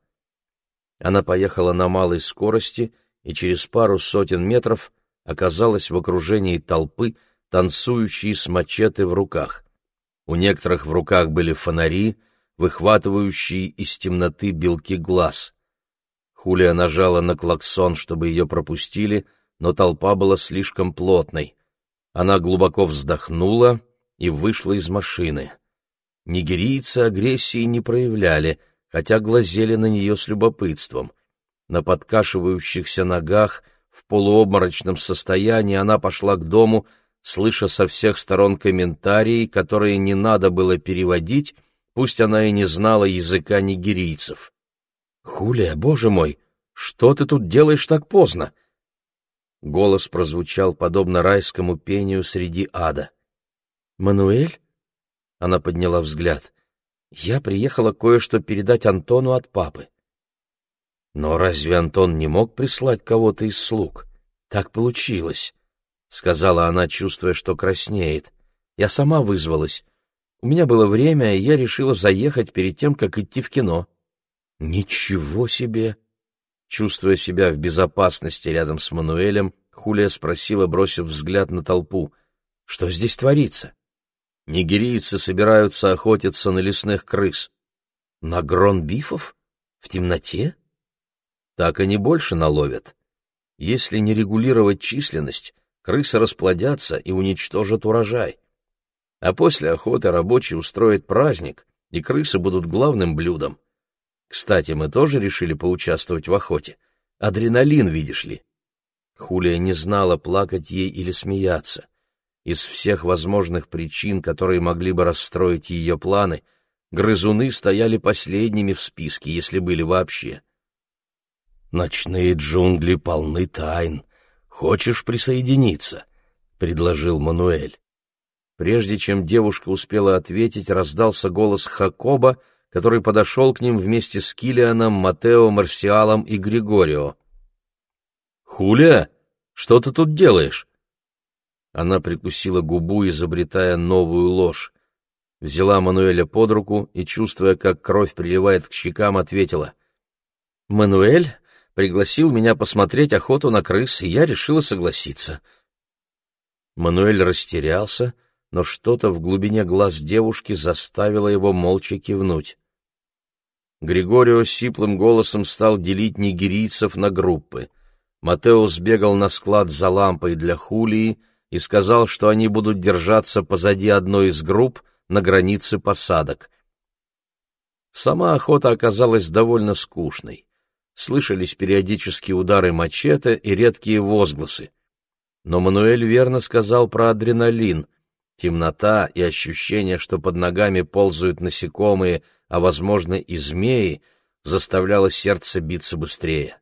Она поехала на малой скорости и через пару сотен метров оказалась в окружении толпы, танцующей с мачете в руках. У некоторых в руках были фонари, выхватывающие из темноты белки глаз. Хулия нажала на клаксон, чтобы ее пропустили, но толпа была слишком плотной. Она глубоко вздохнула и вышла из машины. Нигерийцы агрессии не проявляли, хотя глазели на нее с любопытством. На подкашивающихся ногах, в полуобморочном состоянии, она пошла к дому, слыша со всех сторон комментарии, которые не надо было переводить, пусть она и не знала языка нигерийцев. «Хулия, боже мой, что ты тут делаешь так поздно?» Голос прозвучал подобно райскому пению среди ада. «Мануэль?» Она подняла взгляд. «Я приехала кое-что передать Антону от папы». Но разве Антон не мог прислать кого-то из слуг? Так получилось, — сказала она, чувствуя, что краснеет. Я сама вызвалась. У меня было время, и я решила заехать перед тем, как идти в кино. Ничего себе! Чувствуя себя в безопасности рядом с Мануэлем, Хулия спросила, бросив взгляд на толпу, что здесь творится? Нигерийцы собираются охотиться на лесных крыс. На грон-бифов? В темноте? Так они больше наловят. Если не регулировать численность, крысы расплодятся и уничтожат урожай. А после охоты рабочие устроят праздник, и крысы будут главным блюдом. Кстати, мы тоже решили поучаствовать в охоте. Адреналин, видишь ли. Хулия не знала, плакать ей или смеяться. Из всех возможных причин, которые могли бы расстроить ее планы, грызуны стояли последними в списке, если были вообще. Ночные джунгли полны тайн. Хочешь присоединиться? предложил Мануэль. Прежде чем девушка успела ответить, раздался голос Хакоба, который подошел к ним вместе с Килианом, Матео, Марсиалом и Григорио. «Хулия, что ты тут делаешь?» Она прикусила губу, изобретая новую ложь. Взяла Мануэля под руку и, чувствуя, как кровь приливает к щекам, ответила. «Мануэль пригласил меня посмотреть охоту на крыс, и я решила согласиться. Мануэль растерялся, но что-то в глубине глаз девушки заставило его молча кивнуть. Григорио сиплым голосом стал делить нигерийцев на группы. Матео сбегал на склад за лампой для Хулии и сказал, что они будут держаться позади одной из групп на границе посадок. Сама охота оказалась довольно скучной. Слышались периодические удары мачете и редкие возгласы. Но Мануэль верно сказал про адреналин. Темнота и ощущение, что под ногами ползают насекомые — а, возможно, и змеи, заставляло сердце биться быстрее.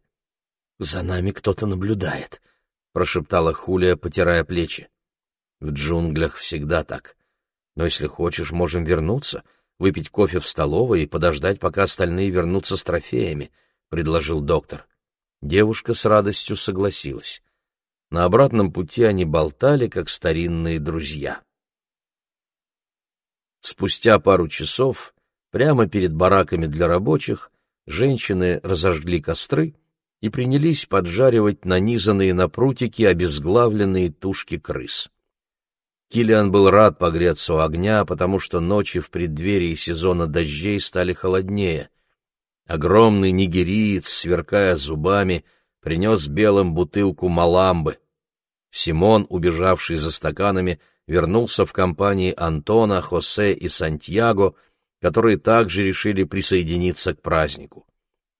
«За нами кто-то наблюдает», — прошептала Хулия, потирая плечи. «В джунглях всегда так. Но если хочешь, можем вернуться, выпить кофе в столовой и подождать, пока остальные вернутся с трофеями», — предложил доктор. Девушка с радостью согласилась. На обратном пути они болтали, как старинные друзья. Спустя пару часов Прямо перед бараками для рабочих женщины разожгли костры и принялись поджаривать нанизанные на прутики обезглавленные тушки крыс. Килиан был рад погреться у огня, потому что ночи в преддверии сезона дождей стали холоднее. Огромный нигериец, сверкая зубами, принес белым бутылку маламбы. Симон, убежавший за стаканами, вернулся в компании Антона, Хосе и Сантьяго — которые также решили присоединиться к празднику.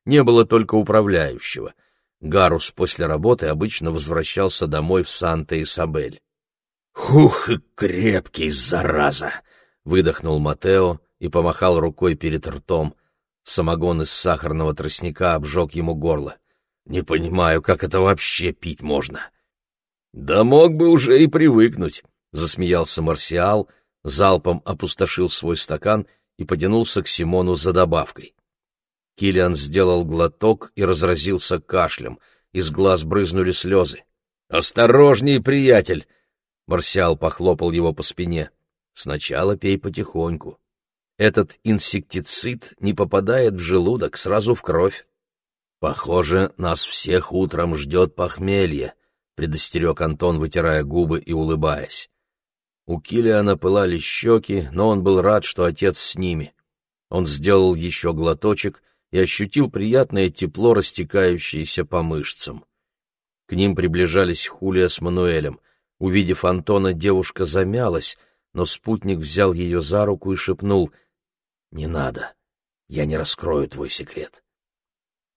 Не было только управляющего. Гарус после работы обычно возвращался домой в Санта-Исабель. «Ух, и крепкий, зараза!» — выдохнул Матео и помахал рукой перед ртом. Самогон из сахарного тростника обжег ему горло. «Не понимаю, как это вообще пить можно?» «Да мог бы уже и привыкнуть», — засмеялся Марсиал, залпом опустошил свой стакан и потянулся к Симону за добавкой. Килиан сделал глоток и разразился кашлем. Из глаз брызнули слезы. «Осторожней, приятель!» Марсиал похлопал его по спине. «Сначала пей потихоньку. Этот инсектицид не попадает в желудок, сразу в кровь. Похоже, нас всех утром ждет похмелье», — предостерег Антон, вытирая губы и улыбаясь. У Килиана пылали щеки, но он был рад, что отец с ними. Он сделал еще глоточек и ощутил приятное тепло, растекающееся по мышцам. К ним приближались Хулия с Мануэлем. Увидев Антона, девушка замялась, но спутник взял ее за руку и шепнул «Не надо, я не раскрою твой секрет».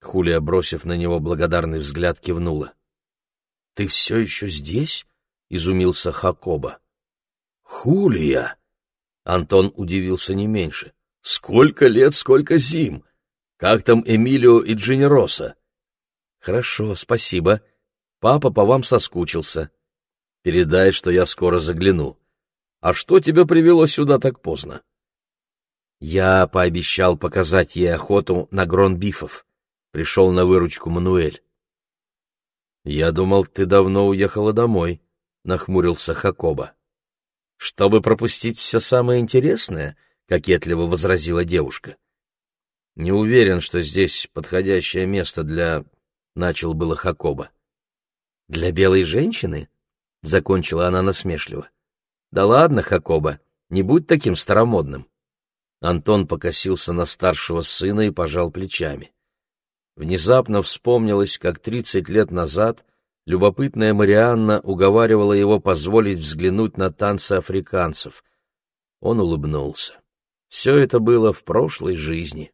Хулия, бросив на него благодарный взгляд, кивнула. «Ты все еще здесь?» — изумился Хакоба. Хулия! Антон удивился не меньше. Сколько лет, сколько зим! Как там Эмилио и Дженероса? Хорошо, спасибо. Папа по вам соскучился. Передай, что я скоро загляну. А что тебя привело сюда так поздно? Я пообещал показать ей охоту на гронбифов. Пришел на выручку Мануэль. Я думал, ты давно уехала домой, нахмурился Хакоба чтобы пропустить все самое интересное, — кокетливо возразила девушка. — Не уверен, что здесь подходящее место для... — начал было Хакоба. — Для белой женщины? — закончила она насмешливо. — Да ладно, Хакоба, не будь таким старомодным. Антон покосился на старшего сына и пожал плечами. Внезапно вспомнилось, как тридцать лет назад любопытная Марианна уговаривала его позволить взглянуть на танцы африканцев. Он улыбнулся. Все это было в прошлой жизни.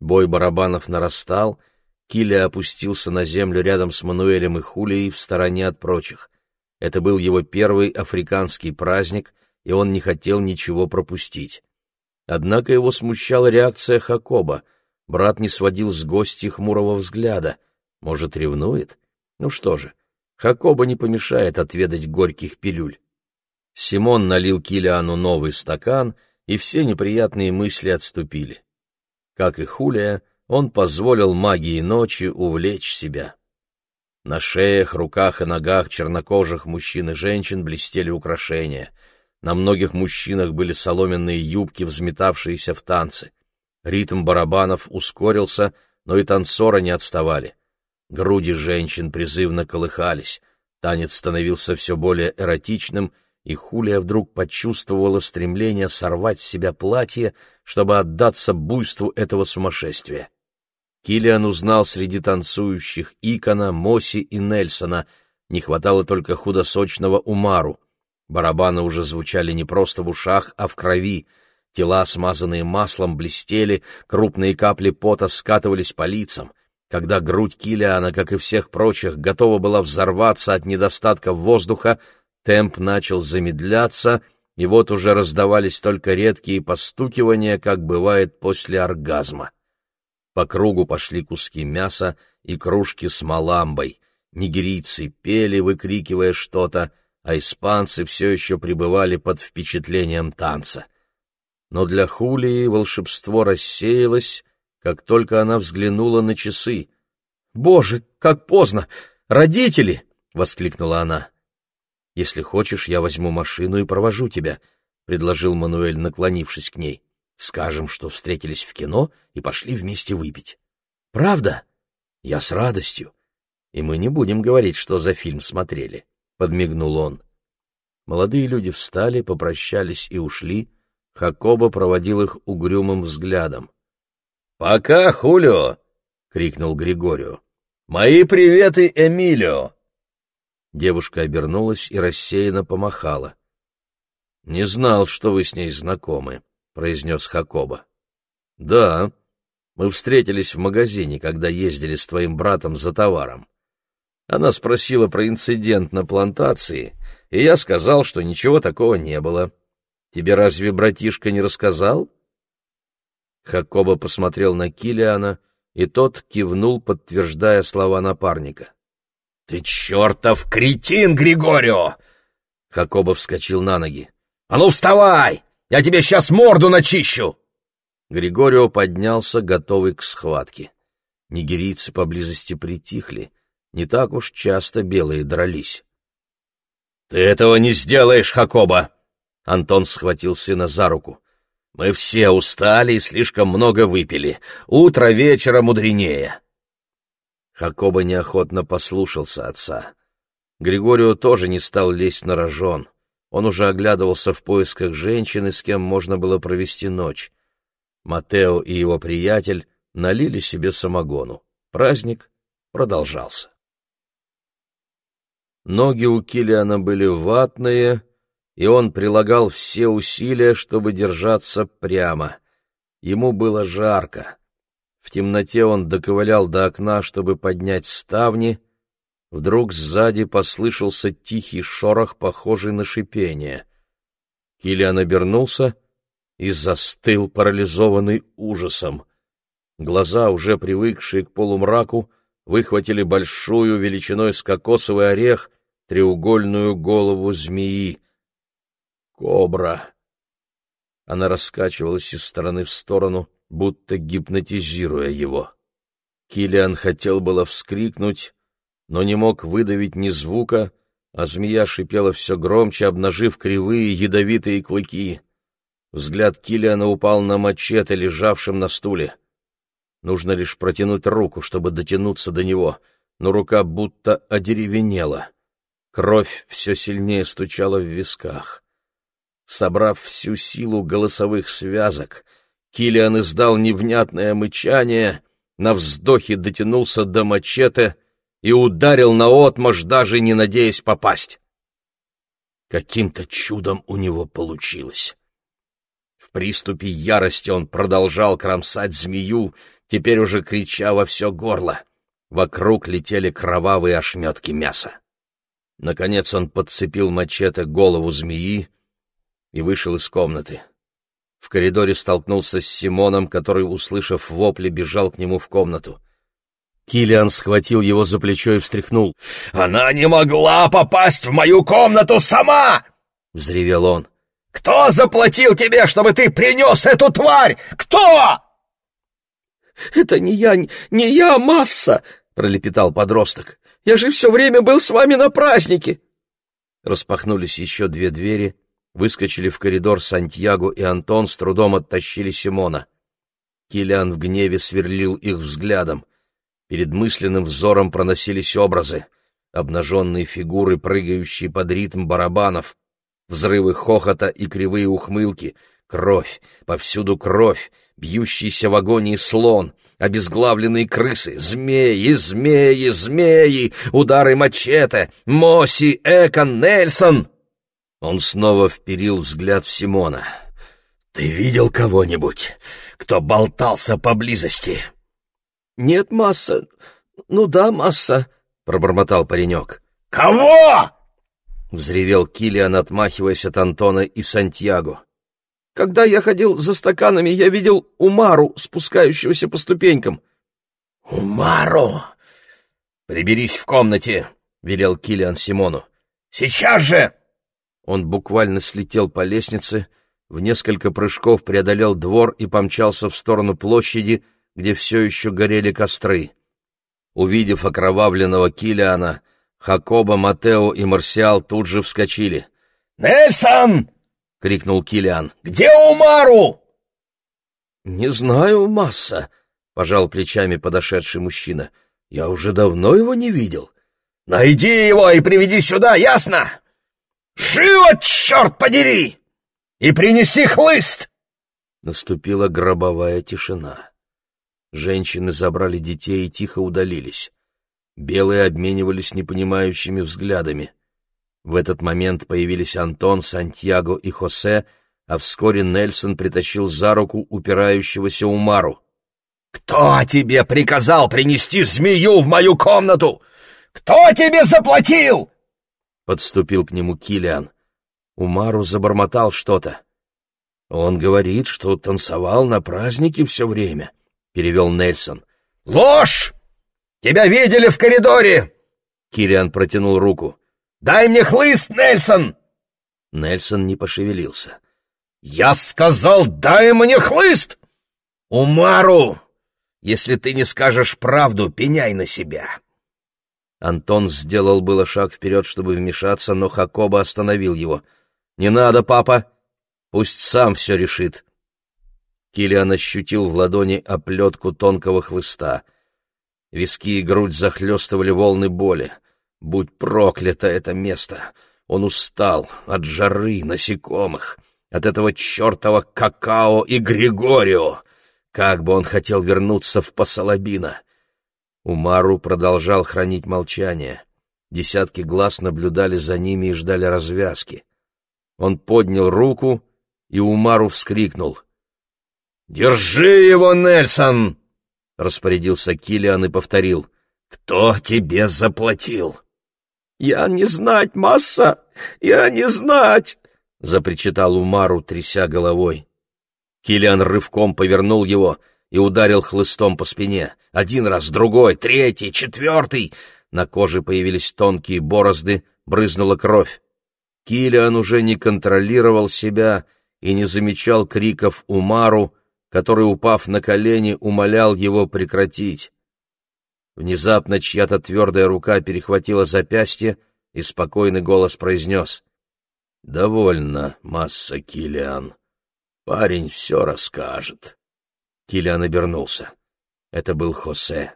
Бой барабанов нарастал, Киля опустился на землю рядом с Мануэлем и Хулией в стороне от прочих. Это был его первый африканский праздник, и он не хотел ничего пропустить. Однако его смущала реакция Хакоба. Брат не сводил с гостей хмурого взгляда. Может, ревнует? Ну что же, Хакоба не помешает отведать горьких пилюль. Симон налил Килиану новый стакан, и все неприятные мысли отступили. Как и Хулия, он позволил магии ночи увлечь себя. На шеях, руках и ногах чернокожих мужчин и женщин блестели украшения. На многих мужчинах были соломенные юбки, взметавшиеся в танцы. Ритм барабанов ускорился, но и танцоры не отставали. Груди женщин призывно колыхались. Танец становился все более эротичным, и Хулия вдруг почувствовала стремление сорвать с себя платье, чтобы отдаться буйству этого сумасшествия. Килиан узнал среди танцующих Икона, Моси и Нельсона. Не хватало только худосочного Умару. Барабаны уже звучали не просто в ушах, а в крови. Тела, смазанные маслом, блестели, крупные капли пота скатывались по лицам. Когда грудь Килиана, как и всех прочих, готова была взорваться от недостатка воздуха, темп начал замедляться, и вот уже раздавались только редкие постукивания, как бывает после оргазма. По кругу пошли куски мяса и кружки с маламбой. Нигерийцы пели, выкрикивая что-то, а испанцы все еще пребывали под впечатлением танца. Но для Хулии волшебство рассеялось, как только она взглянула на часы. «Боже, как поздно! Родители!» — воскликнула она. «Если хочешь, я возьму машину и провожу тебя», — предложил Мануэль, наклонившись к ней. «Скажем, что встретились в кино и пошли вместе выпить». «Правда?» «Я с радостью. И мы не будем говорить, что за фильм смотрели», — подмигнул он. Молодые люди встали, попрощались и ушли. Хакоба проводил их угрюмым взглядом. «Пока, Хулио!» — крикнул Григорио. «Мои приветы Эмилио!» Девушка обернулась и рассеянно помахала. «Не знал, что вы с ней знакомы», — произнес Хакоба. «Да, мы встретились в магазине, когда ездили с твоим братом за товаром. Она спросила про инцидент на плантации, и я сказал, что ничего такого не было. Тебе разве братишка не рассказал?» Хакоба посмотрел на Килиана, и тот кивнул, подтверждая слова напарника. «Ты чертов кретин, Григорио!» Хакоба вскочил на ноги. «А ну вставай! Я тебе сейчас морду начищу!» Григорио поднялся, готовый к схватке. Нигерийцы поблизости притихли. Не так уж часто белые дрались. «Ты этого не сделаешь, Хакоба!» Антон схватил сына за руку. Мы все устали и слишком много выпили. Утро вечера мудренее. Хакоба неохотно послушался отца. Григорио тоже не стал лезть на рожон. Он уже оглядывался в поисках женщины, с кем можно было провести ночь. Матео и его приятель налили себе самогону. Праздник продолжался. Ноги у Килиана были ватные, и он прилагал все усилия, чтобы держаться прямо. Ему было жарко. В темноте он доковылял до окна, чтобы поднять ставни. Вдруг сзади послышался тихий шорох, похожий на шипение. Киллиан обернулся и застыл, парализованный ужасом. Глаза, уже привыкшие к полумраку, выхватили большую величиной с кокосовый орех треугольную голову змеи. Кобра! Она раскачивалась из стороны в сторону, будто гипнотизируя его. Килиан хотел было вскрикнуть, но не мог выдавить ни звука, а змея шипела все громче, обнажив кривые ядовитые клыки. Взгляд Килиана упал на мачете, лежавшем на стуле. Нужно лишь протянуть руку, чтобы дотянуться до него, но рука будто одеревенела. Кровь все сильнее стучала в висках. Собрав всю силу голосовых связок, Килиан издал невнятное мычание, на вздохе дотянулся до мачете и ударил наотмашь, даже не надеясь попасть. Каким-то чудом у него получилось. В приступе ярости он продолжал кромсать змею, теперь уже крича во все горло. Вокруг летели кровавые ошметки мяса. Наконец он подцепил мачете голову змеи, и вышел из комнаты. В коридоре столкнулся с Симоном, который, услышав вопли, бежал к нему в комнату. Килиан схватил его за плечо и встряхнул. «Она не могла попасть в мою комнату сама!» — взревел он. «Кто заплатил тебе, чтобы ты принес эту тварь? Кто?» «Это не я, не я, Масса!» — пролепетал подросток. «Я же все время был с вами на празднике!» Распахнулись еще две двери, Выскочили в коридор Сантьяго и Антон с трудом оттащили Симона. Килиан в гневе сверлил их взглядом. Перед мысленным взором проносились образы. Обнаженные фигуры, прыгающие под ритм барабанов, взрывы хохота и кривые ухмылки, кровь, повсюду кровь, бьющийся в агонии слон, обезглавленные крысы, змеи, змеи, змеи, удары мачете, Моси, Экон, Нельсон. Он снова вперил взгляд в Симона. «Ты видел кого-нибудь, кто болтался поблизости?» «Нет, масса. Ну да, масса», — пробормотал паренек. «Кого?» — взревел Килиан, отмахиваясь от Антона и Сантьяго. Когда я ходил за стаканами, я видел Умару, спускающегося по ступенькам. «Умару! Приберись в комнате!» — велел Килиан Симону. «Сейчас же!» Он буквально слетел по лестнице, в несколько прыжков преодолел двор и помчался в сторону площади, где все еще горели костры. Увидев окровавленного Килиана, Хакоба, Матео и Марсиал тут же вскочили. «Нельсон!» — крикнул Килиан. «Где Умару?» «Не знаю, масса», — пожал плечами подошедший мужчина. «Я уже давно его не видел». «Найди его и приведи сюда, ясно? Живо, черт подери! И принеси хлыст!» Наступила гробовая тишина. Женщины забрали детей и тихо удалились. Белые обменивались непонимающими взглядами. В этот момент появились Антон, Сантьяго и Хосе, а вскоре Нельсон притащил за руку упирающегося Умару. «Кто тебе приказал принести змею в мою комнату? Кто тебе заплатил?» Подступил к нему Килиан. Умару забормотал что-то. «Он говорит, что танцевал на празднике все время», — перевел Нельсон. «Ложь! Тебя видели в коридоре!» Килиан протянул руку. Дай мне хлыст, Нельсон!» Нельсон не пошевелился. «Я сказал, дай мне хлыст! Умару! Если ты не скажешь правду, пеняй на себя!» Антон сделал было шаг вперед, чтобы вмешаться, но Хакоба остановил его. «Не надо, папа! Пусть сам все решит!» Килиан ощутил в ладони оплетку тонкого хлыста. Виски и грудь захлестывали волны боли. Будь проклято это место! Он устал от жары, насекомых, от этого чертова какао и Григорио! Как бы он хотел вернуться в Пасалабино! Умару продолжал хранить молчание. Десятки глаз наблюдали за ними и ждали развязки. Он поднял руку, и Умару вскрикнул. «Держи его, Нельсон!» — распорядился Килиан и повторил. «Кто тебе заплатил?» «Я не знать, масса! Я не знать!» — запричитал Умару, тряся головой. Килиан рывком повернул его и ударил хлыстом по спине. Один раз, другой, третий, четвертый. На коже появились тонкие борозды, брызнула кровь. Килиан уже не контролировал себя и не замечал криков Умару, который, упав на колени, умолял его прекратить. Внезапно чья-то твердая рука перехватила запястье, и спокойный голос произнес. «Довольно, масса Килиан. Парень все расскажет». Килиан обернулся. Это был Хосе.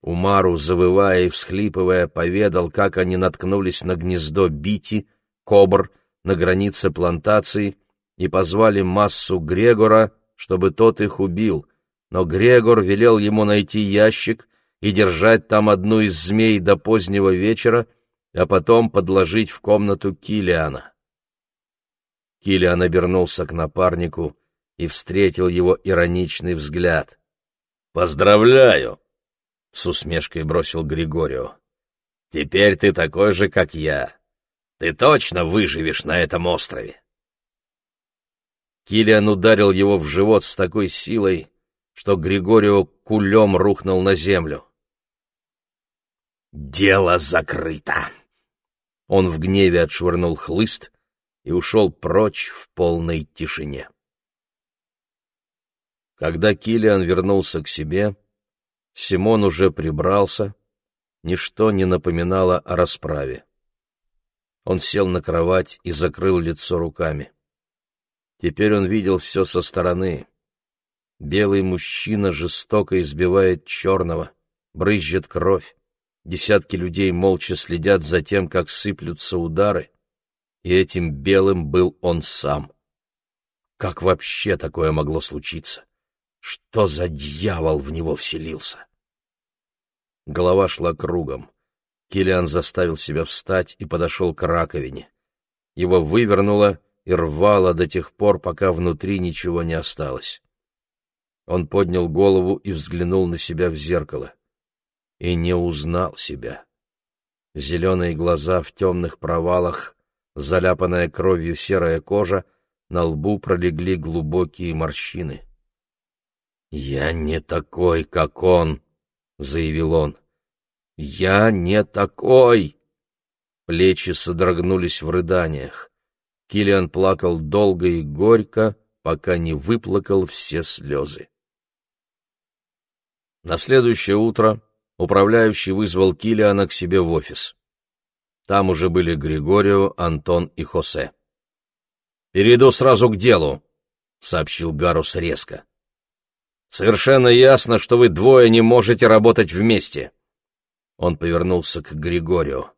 Умару, завывая и всхлипывая, поведал, как они наткнулись на гнездо бити, кобр, на границе плантации и позвали массу Грегора, чтобы тот их убил, но Грегор велел ему найти ящик и держать там одну из змей до позднего вечера, а потом подложить в комнату Килиана. Килиан обернулся к напарнику и встретил его ироничный взгляд. «Поздравляю!» — с усмешкой бросил Григорио. «Теперь ты такой же, как я. Ты точно выживешь на этом острове!» Килиан ударил его в живот с такой силой, что Григорио кулем рухнул на землю. «Дело закрыто!» Он в гневе отшвырнул хлыст и ушел прочь в полной тишине. Когда Килиан вернулся к себе, Симон уже прибрался, ничто не напоминало о расправе. Он сел на кровать и закрыл лицо руками. Теперь он видел все со стороны. Белый мужчина жестоко избивает черного — брызжет кровь, десятки людей молча следят за тем, как сыплются удары, и этим белым был он сам. Как вообще такое могло случиться? Что за дьявол в него вселился? Голова шла кругом. Килиан заставил себя встать и подошел к раковине. Его вывернуло и рвало до тех пор, пока внутри ничего не осталось. Он поднял голову и взглянул на себя в зеркало. И не узнал себя. Зеленые глаза в темных провалах, заляпанная кровью серая кожа, на лбу пролегли глубокие морщины. «Я не такой, как он», — заявил он. «Я не такой!» Плечи содрогнулись в рыданиях. Килиан плакал долго и горько, пока не выплакал все слезы. На следующее утро управляющий вызвал Килиана к себе в офис. Там уже были Григорио, Антон и Хосе. «Перейду сразу к делу», — сообщил Гарус резко. «Совершенно ясно, что вы двое не можете работать вместе». Он повернулся к Григорию.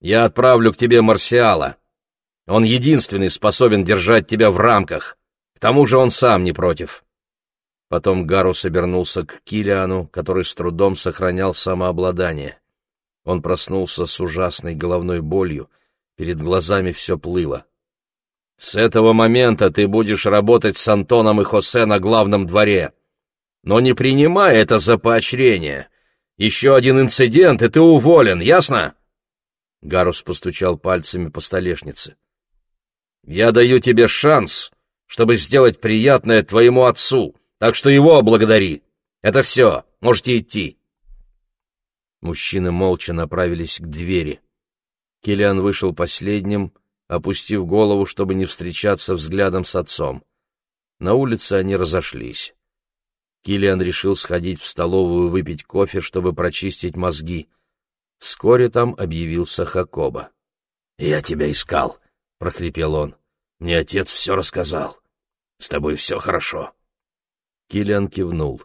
«Я отправлю к тебе Марсиала. Он единственный способен держать тебя в рамках. К тому же он сам не против. Потом Гарус обернулся к Килиану, который с трудом сохранял самообладание. Он проснулся с ужасной головной болью, перед глазами все плыло. «С этого момента ты будешь работать с Антоном и Хосе на главном дворе. Но не принимай это за поощрение. Еще один инцидент, и ты уволен, ясно?» Гарус постучал пальцами по столешнице. «Я даю тебе шанс, чтобы сделать приятное твоему отцу так что его благодари. Это все, можете идти. Мужчины молча направились к двери. Килиан вышел последним, опустив голову, чтобы не встречаться взглядом с отцом. На улице они разошлись. Килиан решил сходить в столовую выпить кофе, чтобы прочистить мозги. Вскоре там объявился Хакоба. «Я тебя искал», — прохрипел он. «Мне отец все рассказал. С тобой все хорошо». Киллиан кивнул.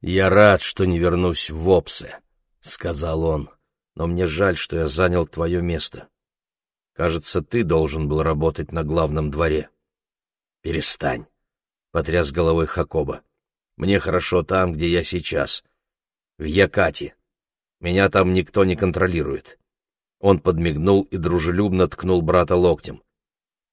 «Я рад, что не вернусь в Опсе», — сказал он, — «но мне жаль, что я занял твое место. Кажется, ты должен был работать на главном дворе». «Перестань», — потряс головой Хакоба. «Мне хорошо там, где я сейчас, в Якате. Меня там никто не контролирует». Он подмигнул и дружелюбно ткнул брата локтем.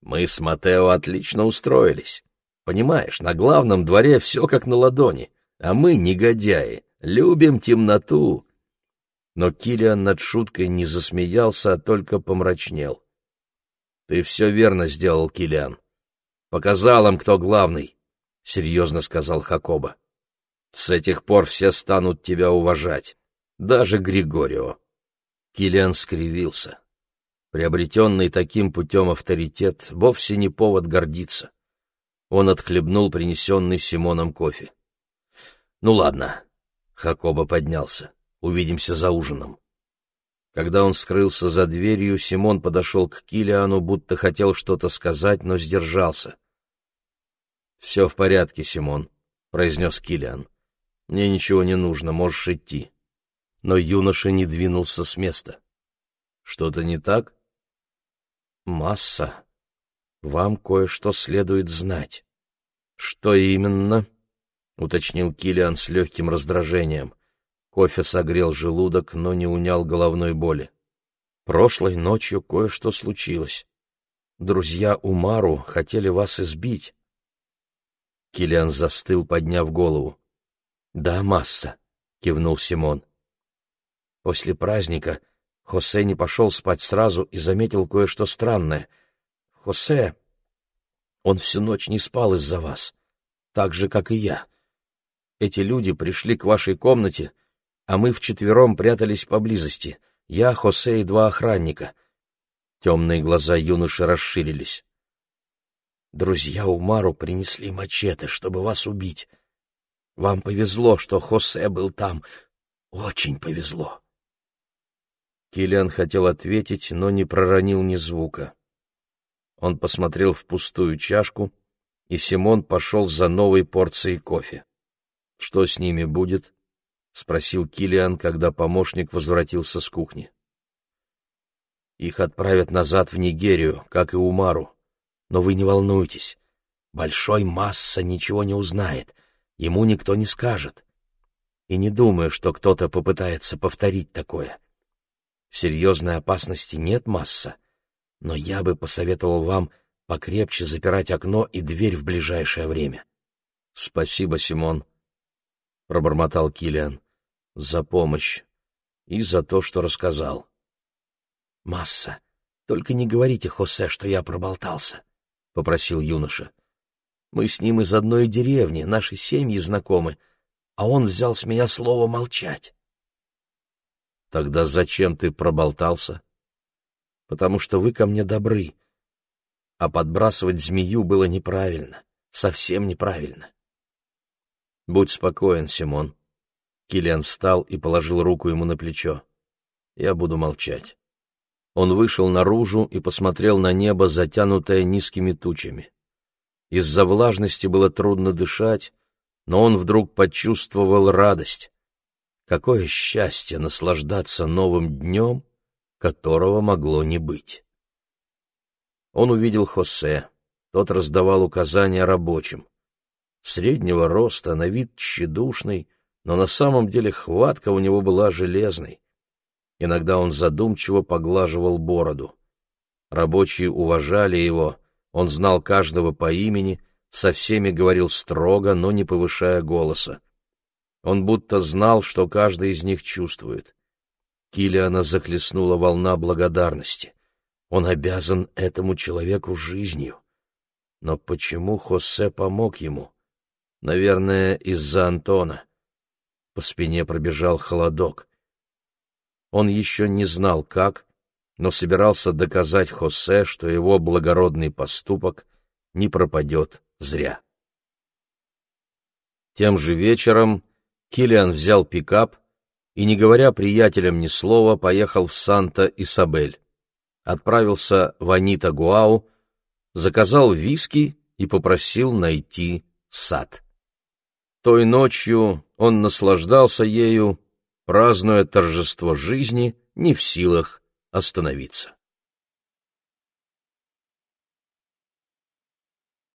«Мы с Матео отлично устроились. Понимаешь, на главном дворе все как на ладони, а мы, негодяи, любим темноту. Но Килиан над шуткой не засмеялся, а только помрачнел. Ты все верно сделал, Килиан. Показал им, кто главный, — серьезно сказал Хакоба. С этих пор все станут тебя уважать, даже Григорио. Килиан скривился. Приобретенный таким путем авторитет вовсе не повод гордиться. Он отхлебнул принесенный Симоном кофе. «Ну ладно», — Хакоба поднялся, — «увидимся за ужином». Когда он скрылся за дверью, Симон подошел к Килиану, будто хотел что-то сказать, но сдержался. «Все в порядке, Симон», — произнес Килиан. «Мне ничего не нужно, можешь идти». Но юноша не двинулся с места. «Что-то не так?» «Масса», вам кое-что следует знать. Что именно? уточнил Килиан с легким раздражением. Кофе согрел желудок, но не унял головной боли. Прошлой ночью кое-что случилось. Друзья Умару хотели вас избить. Килиан застыл, подняв голову. Да, масса, кивнул Симон. После праздника Хосе не пошел спать сразу и заметил кое-что странное — Хосе, он всю ночь не спал из-за вас, так же, как и я. Эти люди пришли к вашей комнате, а мы вчетвером прятались поблизости. Я, Хосе и два охранника. Темные глаза юноши расширились. Друзья Умару принесли мачете, чтобы вас убить. Вам повезло, что Хосе был там. Очень повезло. Киллиан хотел ответить, но не проронил ни звука. Он посмотрел в пустую чашку, и Симон пошел за новой порцией кофе. «Что с ними будет?» — спросил Килиан, когда помощник возвратился с кухни. Их отправят назад в Нигерию, как и Умару. Но вы не волнуйтесь. Большой масса ничего не узнает. Ему никто не скажет. И не думаю, что кто-то попытается повторить такое. Серьезной опасности нет, масса. Но я бы посоветовал вам покрепче запирать окно и дверь в ближайшее время. — Спасибо, Симон, — пробормотал Килиан, — за помощь и за то, что рассказал. — Масса, только не говорите Хосе, что я проболтался, — попросил юноша. — Мы с ним из одной деревни, наши семьи знакомы, а он взял с меня слово молчать. — Тогда зачем ты проболтался? — Потому что вы ко мне добры, — а подбрасывать змею было неправильно, совсем неправильно. Будь спокоен, Симон. Килиан встал и положил руку ему на плечо. Я буду молчать. Он вышел наружу и посмотрел на небо, затянутое низкими тучами. Из-за влажности было трудно дышать, но он вдруг почувствовал радость. Какое счастье наслаждаться новым днем, которого могло не быть. Он увидел Хосе. Тот раздавал указания рабочим. Среднего роста, на вид тщедушный, но на самом деле хватка у него была железной. Иногда он задумчиво поглаживал бороду. Рабочие уважали его, он знал каждого по имени, со всеми говорил строго, но не повышая голоса. Он будто знал, что каждый из них чувствует. Килиана захлестнула волна благодарности. Он обязан этому человеку жизнью. Но почему Хосе помог ему? Наверное, из-за Антона. По спине пробежал холодок. Он еще не знал, как, но собирался доказать Хосе, что его благородный поступок не пропадет зря. Тем же вечером Килиан взял пикап и, не говоря приятелям ни слова, поехал в Санта-Исабель отправился в Анита Гуау, заказал виски и попросил найти сад. Той ночью он наслаждался ею, празднуя торжество жизни, не в силах остановиться.